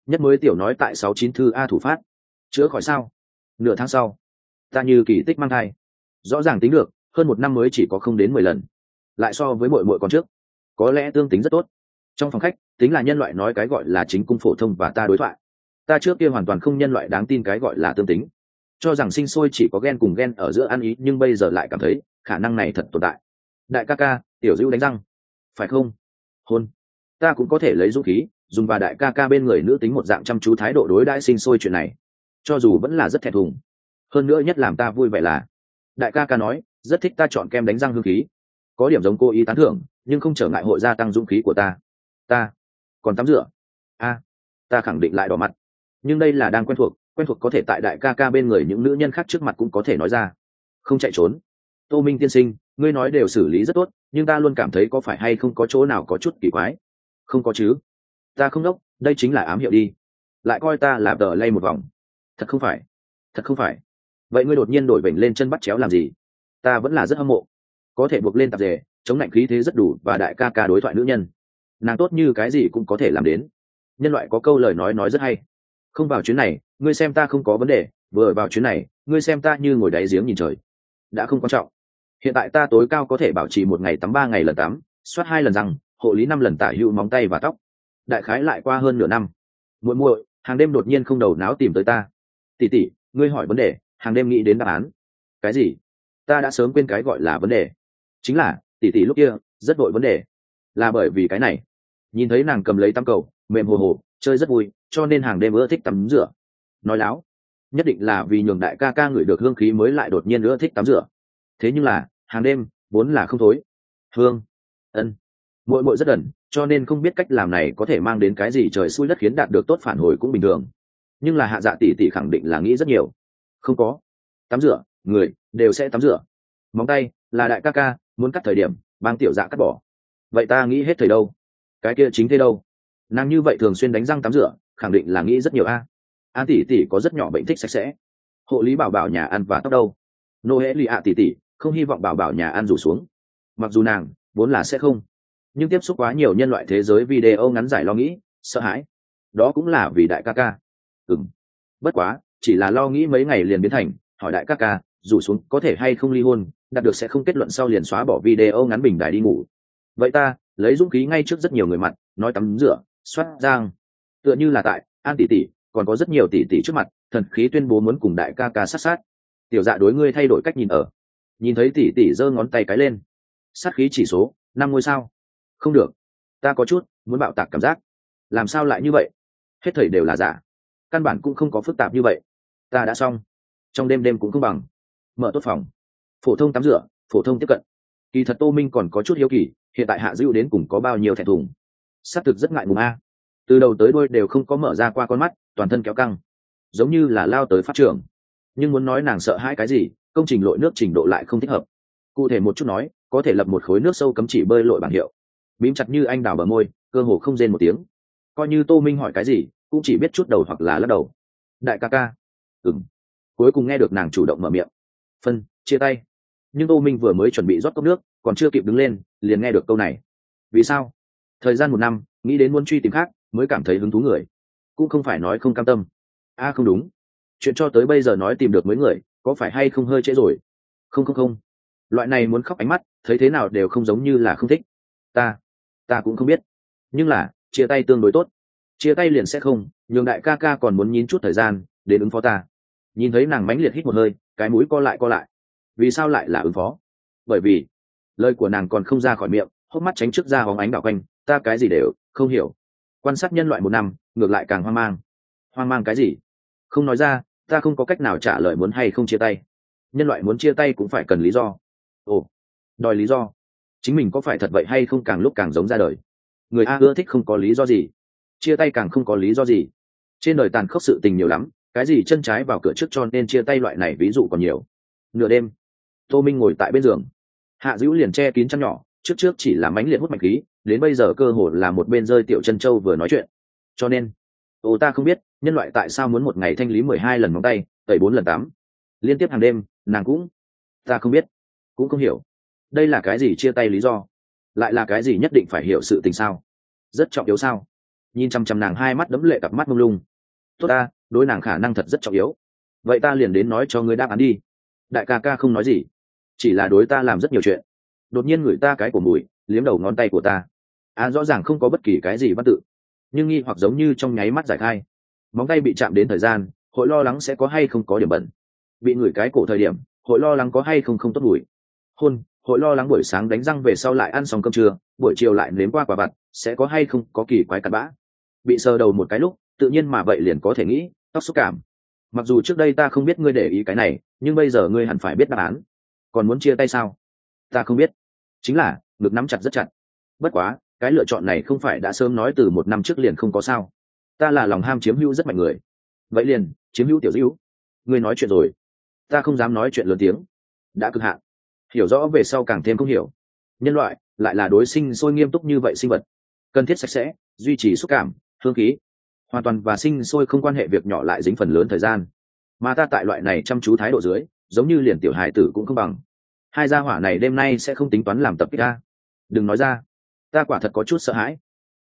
Nhất mới tiểu nói tại sáu chín thư a thủ phát. Chữa khỏi sao? Nửa tháng sau, ta như kỳ tích mang thai. Rõ ràng tính được, hơn một năm mới chỉ có không đến mười lần. Lại so với mội mội còn trước. Có lẽ tương tính rất tốt. Trong phòng khách, tính là nhân loại nói cái gọi là chính cung phổ thông và ta đối thoại. Ta trước kia hoàn toàn không nhân loại đáng tin cái gọi là tương tính. Cho rằng sinh sôi chỉ có ghen cùng ghen ở giữa ăn ý, nhưng bây giờ lại cảm thấy, khả năng này thật tồn tại. Đại ca ca, tiểu dữ đánh răng. Phải không? Hôn. Ta cũng có thể lấy dũng khí dùng và đại ca ca bên người nữ tính một dạng chăm chú thái độ đối đãi sinh sôi chuyện này. Cho dù vẫn là rất thẹn thùng. Hơn nữa nhất làm ta vui vẻ là, đại ca ca nói, rất thích ta chọn kem đánh răng hương khí. Có điểm giống cô ý tán thưởng, nhưng không trở ngại hội gia tăng dũng khí của ta. Ta, còn tắm rửa. A, ta khẳng định lại đỏ mặt. Nhưng đây là đang quen thuộc quen thuộc có thể tại đại ca ca bên người những nữ nhân khác trước mặt cũng có thể nói ra. Không chạy trốn. Tô minh tiên sinh, ngươi nói đều xử lý rất tốt, nhưng ta luôn cảm thấy có phải hay không có chỗ nào có chút kỳ quái? Không có chứ ta không đốc, đây chính là ám hiệu đi. Lại coi ta là tờ lay một vòng. Thật không phải. Thật không phải. Vậy ngươi đột nhiên đổi vểnh lên chân bắt chéo làm gì? Ta vẫn là rất hâm mộ. Có thể buộc lên tạp dề, chống lạnh khí thế rất đủ và đại ca ca đối thoại nữ nhân. Nàng tốt như cái gì cũng có thể làm đến. Nhân loại có câu lời nói nói rất hay. Không vào chuyến này, ngươi xem ta không có vấn đề. Vừa vào chuyến này, ngươi xem ta như ngồi đáy giếng nhìn trời. Đã không quan trọng. Hiện tại ta tối cao có thể bảo trì một ngày tắm ba ngày lần tắm, soát hai lần răng, hộ lý năm lần tả hữu móng tay và tóc đại khái lại qua hơn nửa năm. Muội muội, hàng đêm đột nhiên không đầu não tìm tới ta. Tỉ tỉ ngươi hỏi vấn đề, hàng đêm nghĩ đến đáp án. Cái gì? Ta đã sớm quên cái gọi là vấn đề. Chính là tỉ tỉ lúc kia, rất vội vấn đề. Là bởi vì cái này. Nhìn thấy nàng cầm lấy tăm cầu, mềm hồ hồ, chơi rất vui, cho nên hàng đêm ưa thích tắm rửa. Nói láo, nhất định là vì nhường đại ca ca ngửi được hương khí mới lại đột nhiên ưa thích tắm rửa. Thế nhưng là, hàng đêm, vốn là không thối. Hương, ân mỗi mỗi rất đần cho nên không biết cách làm này có thể mang đến cái gì trời xui đất khiến đạt được tốt phản hồi cũng bình thường. Nhưng là hạ dạ tỷ tỷ khẳng định là nghĩ rất nhiều. Không có. Tắm rửa, người đều sẽ tắm rửa. Móng tay là đại ca ca, muốn cắt thời điểm, bang tiểu dạ cắt bỏ. Vậy ta nghĩ hết thời đâu? Cái kia chính thế đâu? Nàng như vậy thường xuyên đánh răng tắm rửa, khẳng định là nghĩ rất nhiều a. An tỷ tỷ có rất nhỏ bệnh thích sạch sẽ. Hộ lý bảo bảo nhà ăn và tóc đâu? Nô hễ lì ạ tỷ tỷ, không hy vọng bảo bảo nhà ăn rủ xuống. Mặc dù nàng vốn là sẽ không nhưng tiếp xúc quá nhiều nhân loại thế giới video ngắn giải lo nghĩ, sợ hãi. Đó cũng là vì đại ca ca. Ừng bất quá, chỉ là lo nghĩ mấy ngày liền biến thành, hỏi đại ca ca rủ xuống có thể hay không ly hôn, đạt được sẽ không kết luận sau liền xóa bỏ video ngắn bình đài đi ngủ. Vậy ta, lấy dũng khí ngay trước rất nhiều người mặt, nói tắm rửa, soát giang tựa như là tại, an tỷ tỷ, còn có rất nhiều tỷ tỷ trước mặt, thần khí tuyên bố muốn cùng đại ca ca sát sát. Tiểu dạ đối ngươi thay đổi cách nhìn ở. Nhìn thấy tỷ tỷ giơ ngón tay cái lên. Sát khí chỉ số, năm ngôi sao không được. Ta có chút muốn bạo tạc cảm giác. Làm sao lại như vậy? Hết thầy đều là giả. Căn bản cũng không có phức tạp như vậy. Ta đã xong. Trong đêm đêm cũng không bằng. Mở tốt phòng. Phổ thông tắm rửa, phổ thông tiếp cận. Kỳ thật tô minh còn có chút hiếu kỳ, hiện tại hạ dữ đến cùng có bao nhiêu thẻ thùng. S á c thực rất ngại ngùng a. Từ đầu tới đôi đều không có mở ra qua con mắt, toàn thân kéo căng. Giống như là lao tới phát trường. Nhưng muốn nói nàng sợ hai cái gì, công trình lội nước trình độ lại không thích hợp. Cụ thể một chút nói, có thể lập một khối nước sâu cấm chỉ bơi lội bảng hiệu bím chặt như anh đào bờ môi, cơ hồ không rên một tiếng. Coi như tô minh hỏi cái gì, cũng chỉ biết chút đầu hoặc là lắc đầu. Đại ca ca. Ừng cuối cùng nghe được nàng chủ động mở miệng. Phân, chia tay. Nhưng tô minh vừa mới chuẩn bị rót cốc nước, còn chưa kịp đứng lên, liền nghe được câu này. Vì sao? Thời gian một năm, nghĩ đến muốn truy tìm khác, mới cảm thấy hứng thú người. Cũng không phải nói không cam tâm. A không đúng. Chuyện cho tới bây giờ nói tìm được mấy người, có phải hay không hơi trễ rồi? Không không không. Loại này muốn khóc ánh mắt, thấy thế nào đều không giống như là không thích. Ta ta cũng không biết. Nhưng là, chia tay tương đối tốt. Chia tay liền sẽ không, nhường đại ca ca còn muốn nhín chút thời gian, đến ứng phó ta. Nhìn thấy nàng mãnh liệt hít một hơi, cái mũi co lại co lại. Vì sao lại là ứng phó? Bởi vì, lời của nàng còn không ra khỏi miệng, hốc mắt tránh trước ra hóng ánh đảo quanh, ta cái gì đều không hiểu. Quan sát nhân loại một năm, ngược lại càng hoang mang. Hoang mang cái gì? Không nói ra, ta không có cách nào trả lời muốn hay không chia tay. Nhân loại muốn chia tay cũng phải cần lý do. Ồ, đòi lý do chính mình có phải thật vậy hay không càng lúc càng giống ra đời. Người a ưa thích không có lý do gì. Chia tay càng không có lý do gì. Trên đời tàn khốc sự tình nhiều lắm, cái gì chân trái vào cửa trước cho nên chia tay loại này ví dụ còn nhiều. Nửa đêm, tô minh ngồi tại bên giường. Hạ dữ liền che kín chăn nhỏ, trước trước chỉ là mánh liệt hút mạch khí, đến bây giờ cơ hồ là một bên rơi tiểu chân châu vừa nói chuyện. Cho nên, ô ta không biết, nhân loại tại sao muốn một ngày thanh lý mười hai lần móng tay, tẩy bốn lần tám. Liên tiếp hàng đêm, nàng cũng, ta không biết, cũng không hiểu đây là cái gì chia tay lý do? Lại là cái gì nhất định phải hiểu sự tình sao? Rất trọng yếu sao? Nhìn chăm chăm nàng hai mắt đấm lệ cặp mắt mông lung. Tốt ta, đối nàng khả năng thật rất trọng yếu. Vậy ta liền đến nói cho ngươi đáp án đi. Đại ca ca không nói gì. Chỉ là đối ta làm rất nhiều chuyện. Đột nhiên người ta cái của mùi, liếm đầu ngón tay của ta. À rõ ràng không có bất kỳ cái gì văn tự. Nhưng nghi hoặc giống như trong nháy mắt giải khai. Móng tay bị chạm đến thời gian, hội lo lắng sẽ có hay không có điểm bẩn. Bị ngửi cái cổ thời điểm, hội lo lắng có hay không không tốt mùi. Hôn hội lo lắng buổi sáng đánh răng về sau lại ăn xong cơm trưa, buổi chiều lại nếm qua quả vặt, sẽ có hay không có kỳ quái cặn bã. Bị sờ đầu một cái lúc, tự nhiên mà vậy liền có thể nghĩ, tóc xúc cảm. Mặc dù trước đây ta không biết ngươi để ý cái này, nhưng bây giờ ngươi hẳn phải biết đáp án. Còn muốn chia tay sao? Ta không biết. Chính là, ngực nắm chặt rất chặt. Bất quá, cái lựa chọn này không phải đã sớm nói từ một năm trước liền không có sao. Ta là lòng ham chiếm hữu rất mạnh người. Vậy liền, chiếm hữu tiểu hữu ngươi nói chuyện rồi. Ta không dám nói chuyện lớn tiếng. Đã cực hạn hiểu rõ về sau càng thêm không hiểu. Nhân loại lại là đối sinh sôi nghiêm túc như vậy sinh vật. Cần thiết sạch sẽ, duy trì xúc cảm, hương khí. Hoàn toàn và sinh sôi không quan hệ việc nhỏ lại dính phần lớn thời gian. Mà ta tại loại này chăm chú thái độ dưới, giống như liền tiểu hài tử cũng không bằng. Hai gia hỏa này đêm nay sẽ không tính toán làm tập kích ta. Đừng nói ra. Ta quả thật có chút sợ hãi.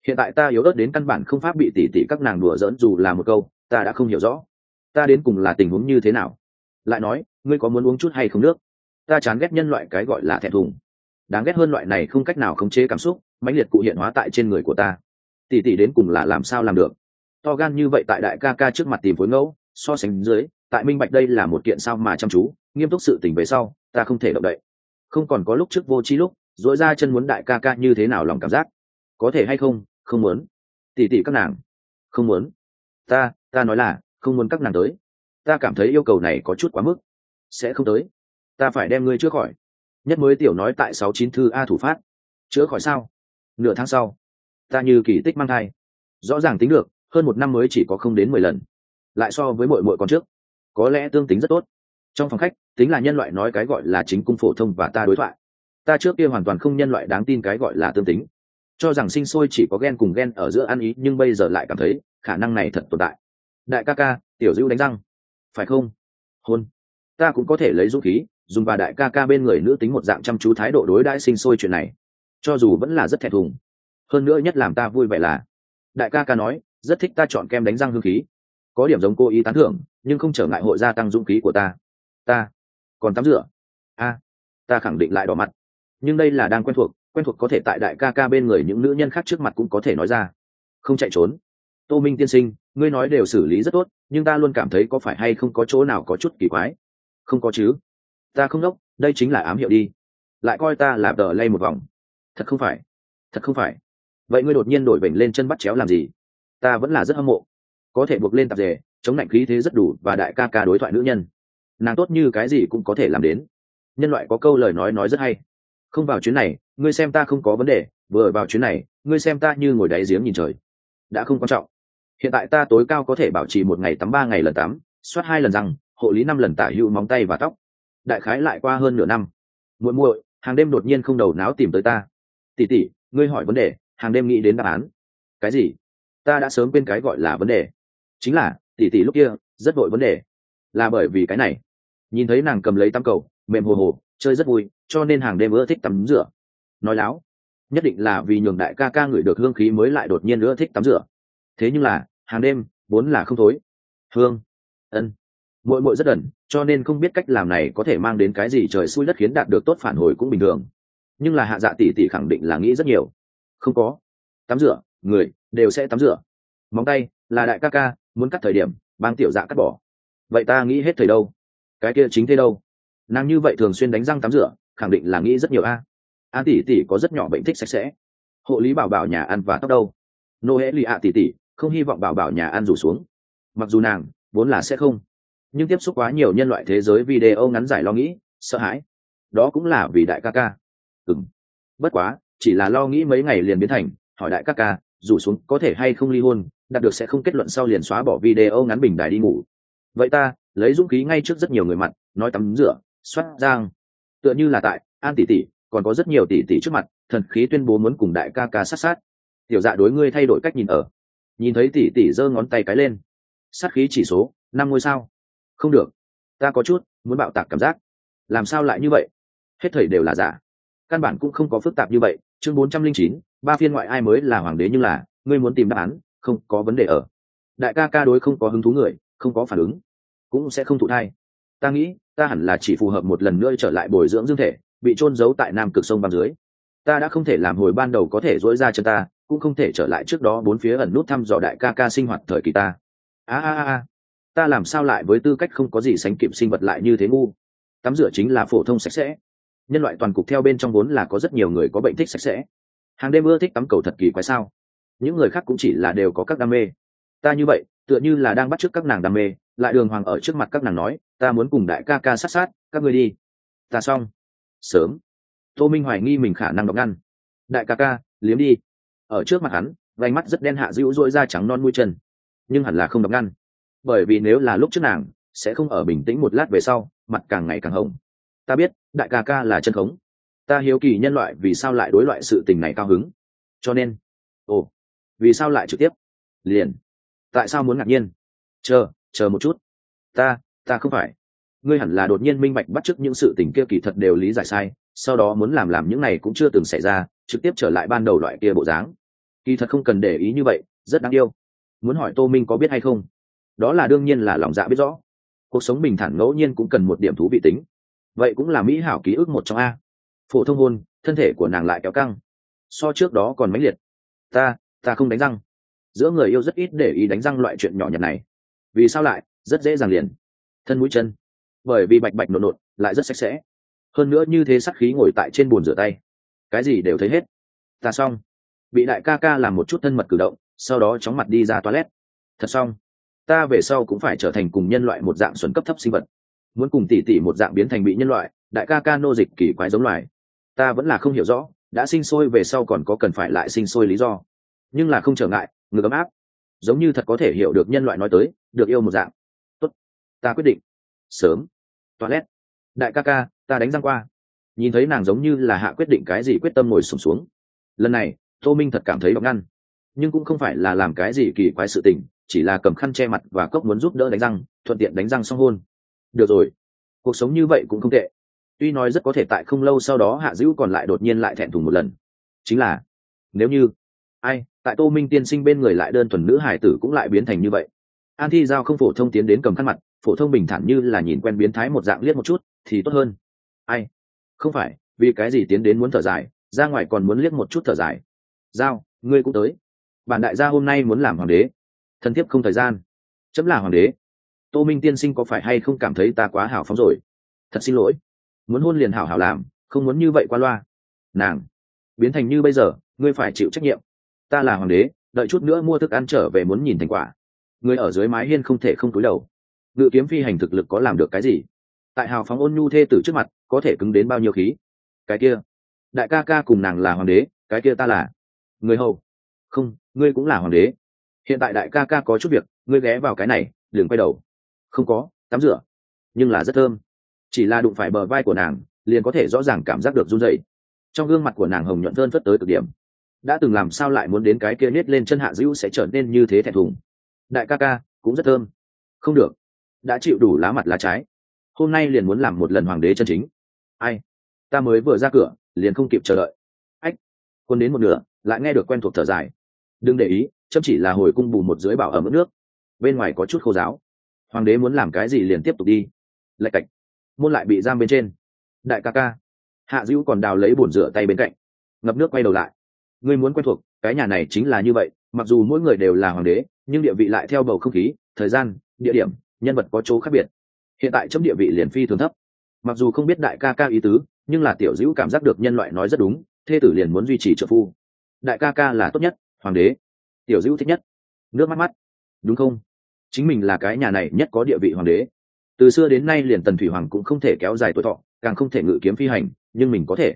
Hiện tại ta yếu ớt đến căn bản không pháp bị tỉ tỉ các nàng đùa giỡn dù là một câu, ta đã không hiểu rõ. Ta đến cùng là tình huống như thế nào? Lại nói, ngươi có muốn uống chút hay không nước? Ta chán ghét nhân loại cái gọi là thẹn thùng. Đáng ghét hơn loại này không cách nào khống chế cảm xúc, mãnh liệt cụ hiện hóa tại trên người của ta. Tỉ tỉ đến cùng là làm sao làm được? To gan như vậy tại đại ca ca trước mặt tìm phối ngẫu, so sánh dưới, tại minh bạch đây là một kiện sao mà chăm chú, nghiêm túc sự tình về sau, ta không thể động đậy. Không còn có lúc trước vô trí lúc dỗi ra chân muốn đại ca ca như thế nào lòng cảm giác? Có thể hay không? Không muốn. Tỉ tỉ các nàng. Không muốn. Ta ta nói là, không muốn các nàng tới. Ta cảm thấy yêu cầu này có chút quá mức. Sẽ không tới ta phải đem ngươi chữa khỏi. Nhất mới tiểu nói tại sáu chín thư a thủ phát. Chữa khỏi sao? Nửa tháng sau. Ta như kỳ tích mang thai. Rõ ràng tính được, hơn một năm mới chỉ có không đến mười lần. Lại so với mội mội con trước. Có lẽ tương tính rất tốt. Trong phòng khách, tính là nhân loại nói cái gọi là chính cung phổ thông và ta đối thoại. Ta trước kia hoàn toàn không nhân loại đáng tin cái gọi là tương tính. Cho rằng sinh sôi chỉ có ghen cùng ghen ở giữa ăn ý, nhưng bây giờ lại cảm thấy, khả năng này thật tồn tại. Đại ca ca, tiểu dữ đánh răng. Phải không? Hôn. Ta cũng có thể lấy dũng khí dùng và đại ca ca bên người nữ tính một dạng chăm chú thái độ đối đãi sinh sôi chuyện này. Cho dù vẫn là rất thẹn thùng. Hơn nữa nhất làm ta vui vẻ là, đại ca ca nói, rất thích ta chọn kem đánh răng hương khí. Có điểm giống cô ý tán thưởng, nhưng không trở ngại hội gia tăng dũng khí của ta. Ta còn tắm rửa. A, ta khẳng định lại đỏ mặt. Nhưng đây là đang quen thuộc quen thuộc có thể tại đại ca ca bên người những nữ nhân khác trước mặt cũng có thể nói ra. Không chạy trốn. Tô minh tiên sinh, ngươi nói đều xử lý rất tốt, nhưng ta luôn cảm thấy có phải hay không có chỗ nào có chút kỳ quái? Không có chứ ta không đốc, đây chính là ám hiệu đi. Lại coi ta là tờ lay một vòng. Thật không phải, thật không phải. Vậy ngươi đột nhiên đổi bệnh lên chân bắt chéo làm gì? Ta vẫn là rất hâm mộ. Có thể buộc lên tạp dề, chống lạnh khí thế rất đủ và đại ca ca đối thoại nữ nhân. Nàng tốt như cái gì cũng có thể làm đến. Nhân loại có câu lời nói nói rất hay. Không vào chuyến này, ngươi xem ta không có vấn đề, vừa vào chuyến này, ngươi xem ta như ngồi đáy giếng nhìn trời. Đã không quan trọng. Hiện tại ta tối cao có thể bảo trì một ngày tắm ba ngày lần tắm, soát hai lần răng, hộ lý năm lần tả hữu móng tay và tóc đại khái lại qua hơn nửa năm. Muội muội, hàng đêm đột nhiên không đầu não tìm tới ta. Tỉ tỉ ngươi hỏi vấn đề, hàng đêm nghĩ đến đáp án. Cái gì? Ta đã sớm quên cái gọi là vấn đề. Chính là tỉ tỉ lúc kia, rất vội vấn đề. Là bởi vì cái này. Nhìn thấy nàng cầm lấy tăm cầu, mềm hồ hồ, chơi rất vui, cho nên hàng đêm ưa thích tắm rửa. Nói láo, nhất định là vì nhường đại ca ca ngửi được hương khí mới lại đột nhiên ưa thích tắm rửa. Thế nhưng là, hàng đêm, vốn là không thối. Hương, ân muội muội rất ẩn cho nên không biết cách làm này có thể mang đến cái gì trời xui đất khiến đạt được tốt phản hồi cũng bình thường. Nhưng là hạ dạ tỷ tỷ khẳng định là nghĩ rất nhiều. Không có. Tắm rửa, người, đều sẽ tắm rửa. Móng tay, là đại ca ca, muốn cắt thời điểm, bang tiểu dạ cắt bỏ. Vậy ta nghĩ hết thời đâu? Cái kia chính thế đâu? Nàng như vậy thường xuyên đánh răng tắm rửa, khẳng định là nghĩ rất nhiều a. A tỷ tỷ có rất nhỏ bệnh thích sạch sẽ. Hộ lý bảo bảo nhà ăn và tóc đâu? Nô hễ lì ạ tỷ tỷ, không hy vọng bảo bảo nhà ăn rủ xuống. Mặc dù nàng, vốn là sẽ không nhưng tiếp xúc quá nhiều nhân loại thế giới video ngắn giải lo nghĩ, sợ hãi. Đó cũng là vì đại ca ca. Ừng bất quá, chỉ là lo nghĩ mấy ngày liền biến thành, hỏi đại ca ca rủ xuống có thể hay không ly hôn, đạt được sẽ không kết luận sau liền xóa bỏ video ngắn bình đài đi ngủ. Vậy ta, lấy dũng khí ngay trước rất nhiều người mặt, nói tắm rửa xoát giang tựa như là tại, an tỷ tỷ, còn có rất nhiều tỷ tỷ trước mặt, thần khí tuyên bố muốn cùng đại ca ca sát sát. Tiểu dạ đối ngươi thay đổi cách nhìn ở. Nhìn thấy tỷ tỷ giơ ngón tay cái lên. Sát khí chỉ số, năm ngôi sao không được. Ta có chút muốn bạo tạc cảm giác. Làm sao lại như vậy? Hết thầy đều là giả. Căn bản cũng không có phức tạp như vậy. Chương bốn trăm linh chín, ba phiên ngoại ai mới là hoàng đế nhưng là, ngươi muốn tìm đáp án, không có vấn đề ở. Đại ca ca đối không có hứng thú người, không có phản ứng, cũng sẽ không thụ thai. Ta nghĩ, ta hẳn là chỉ phù hợp một lần nữa trở lại bồi dưỡng dương thể, bị trôn giấu tại nam cực sông băng dưới. Ta đã không thể làm hồi ban đầu có thể dỗi ra cho ta, cũng không thể trở lại trước đó bốn phía ẩn nút thăm dò đại ca ca sinh hoạt thời kỳ ta. A a a ta làm sao lại với tư cách không có gì sánh kịp sinh vật lại như thế ngu? Tắm rửa chính là phổ thông sạch sẽ. Nhân loại toàn cục theo bên trong vốn là có rất nhiều người có bệnh thích sạch sẽ. Hàng đêm ưa thích tắm cầu thật kỳ quái sao? Những người khác cũng chỉ là đều có các đam mê. Ta như vậy, tựa như là đang bắt trước các nàng đam mê, lại đường hoàng ở trước mặt các nàng nói, ta muốn cùng đại ca ca sát sát, các ngươi đi. Ta xong. Sớm. Tô minh hoài nghi mình khả năng đọc ngăn. Đại ca ca, liếm đi. Ở trước mặt hắn, vành mắt rất đen hạ dữ dỗi da trắng non mũi chân. Nhưng hẳn là không đọc ngăn bởi vì nếu là lúc trước nàng, sẽ không ở bình tĩnh một lát về sau, mặt càng ngày càng hồng. Ta biết, đại ca ca là chân khống. Ta hiếu kỳ nhân loại vì sao lại đối loại sự tình này cao hứng. Cho nên, ồ, vì sao lại trực tiếp? Liền, tại sao muốn ngạc nhiên? Chờ chờ một chút. Ta ta không phải. Ngươi hẳn là đột nhiên minh bạch bắt chước những sự tình kia kỳ thật đều lý giải sai, sau đó muốn làm làm những này cũng chưa từng xảy ra, trực tiếp trở lại ban đầu loại kia bộ dáng. Kỳ thật không cần để ý như vậy, rất đáng yêu. Muốn hỏi tô minh có biết hay không? Đó là đương nhiên là lòng dạ biết rõ. Cuộc sống bình thản ngẫu nhiên cũng cần một điểm thú vị tính. Vậy cũng là mỹ hảo ký ức một trong a. Phổ thông hôn, thân thể của nàng lại kéo căng. So trước đó còn mãnh liệt. Ta ta không đánh răng. Giữa người yêu rất ít để ý đánh răng loại chuyện nhỏ nhặt này. Vì sao lại? Rất dễ dàng liền. Thân mũi chân. Bởi vì bạch bạch nộn nộn, lại rất sạch sẽ. Hơn nữa như thế sắc khí ngồi tại trên bồn rửa tay. Cái gì đều thấy hết. Ta xong. Bị đại ca ca làm một chút thân mật cử động, sau đó chóng mặt đi ra toilet. Thật xong ta về sau cũng phải trở thành cùng nhân loại một dạng xuẩn cấp thấp sinh vật. Muốn cùng tỷ tỷ một dạng biến thành bị nhân loại đại ca ca nô dịch kỳ quái giống loài. Ta vẫn là không hiểu rõ đã sinh sôi về sau còn có cần phải lại sinh sôi lý do. Nhưng là không trở ngại ngược ấm áp. Giống như thật có thể hiểu được nhân loại nói tới được yêu một dạng. Tốt ta quyết định. Sớm. Toilet. Đại ca ca ta đánh răng qua. Nhìn thấy nàng giống như là hạ quyết định cái gì quyết tâm ngồi sùng xuống, xuống lần này tô minh thật cảm thấy bọc ngăn. Nhưng cũng không phải là làm cái gì kỳ quái sự tình chỉ là cầm khăn che mặt và cốc muốn giúp đỡ đánh răng, thuận tiện đánh răng xong hôn. Được rồi. Cuộc sống như vậy cũng không tệ. Tuy nói rất có thể tại không lâu sau đó hạ dữ còn lại đột nhiên lại thẹn thùng một lần. Chính là, nếu như, ai, tại tô minh tiên sinh bên người lại đơn thuần nữ hải tử cũng lại biến thành như vậy. An thi giao không phổ thông tiến đến cầm khăn mặt, phổ thông bình thản như là nhìn quen biến thái một dạng liếc một chút, thì tốt hơn. Ai? Không phải, vì cái gì tiến đến muốn thở dài, ra ngoài còn muốn liếc một chút thở dài. Giao, ngươi cũng tới. Bản đại gia hôm nay muốn làm hoàng đế thân thiết không thời gian. Chấm là hoàng đế. Tô minh tiên sinh có phải hay không cảm thấy ta quá hào phóng rồi? Thật xin lỗi. Muốn hôn liền hảo hảo làm, không muốn như vậy qua loa. Nàng. Biến thành như bây giờ, ngươi phải chịu trách nhiệm. Ta là hoàng đế, đợi chút nữa mua thức ăn trở về muốn nhìn thành quả. Người ở dưới mái hiên không thể không cúi đầu. Ngự kiếm phi hành thực lực có làm được cái gì? Tại hào phóng ôn nhu thê tử trước mặt, có thể cứng đến bao nhiêu khí? Cái kia. Đại ca ca cùng nàng là hoàng đế, cái kia ta là. Người hầu. Không, ngươi cũng là hoàng đế hiện tại đại ca ca có chút việc, ngươi ghé vào cái này, đừng quay đầu. Không có, tắm rửa. Nhưng là rất thơm. Chỉ là đụng phải bờ vai của nàng, liền có thể rõ ràng cảm giác được run dậy trong gương mặt của nàng hồng nhuận thơn phất tới cực điểm. Đã từng làm sao lại muốn đến cái kia nết lên chân hạ dữ sẽ trở nên như thế thẹn thùng. Đại ca ca, cũng rất thơm. Không được. Đã chịu đủ lá mặt lá trái. Hôm nay liền muốn làm một lần hoàng đế chân chính. Ai? Ta mới vừa ra cửa, liền không kịp chờ đợi. Ách. Quân đến một nửa, lại nghe được quen thuộc thở dài. Đừng để ý chấm chỉ là hồi cung bù một dưới bảo ở mức nước. Bên ngoài có chút khô giáo hoàng đế muốn làm cái gì liền tiếp tục đi. Lạch cạch. Môn lại bị giam bên trên. Đại ca ca. Hạ dữ còn đào lấy bồn rửa tay bên cạnh. Ngập nước quay đầu lại. Ngươi muốn quen thuộc, cái nhà này chính là như vậy, mặc dù mỗi người đều là hoàng đế, nhưng địa vị lại theo bầu không khí, thời gian, địa điểm, nhân vật có chỗ khác biệt. Hiện tại chấm địa vị liền phi thường thấp. Mặc dù không biết đại ca ca ý tứ, nhưng là tiểu dữ cảm giác được nhân loại nói rất đúng, thê tử liền muốn duy trì trợ phu. Đại ca ca là tốt nhất, hoàng đế tiểu dữ thích nhất. Nước mắt mắt. Đúng không? Chính mình là cái nhà này nhất có địa vị hoàng đế. Từ xưa đến nay liền tần thủy hoàng cũng không thể kéo dài tuổi thọ, càng không thể ngự kiếm phi hành, nhưng mình có thể.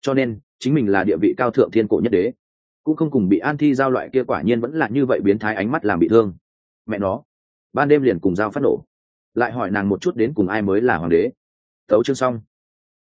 Cho nên, chính mình là địa vị cao thượng thiên cổ nhất đế. Cũng không cùng bị an thi giao loại kia quả nhiên vẫn là như vậy biến thái ánh mắt làm bị thương. Mẹ nó. Ban đêm liền cùng giao phát nổ. Lại hỏi nàng một chút đến cùng ai mới là hoàng đế. Tấu chương xong.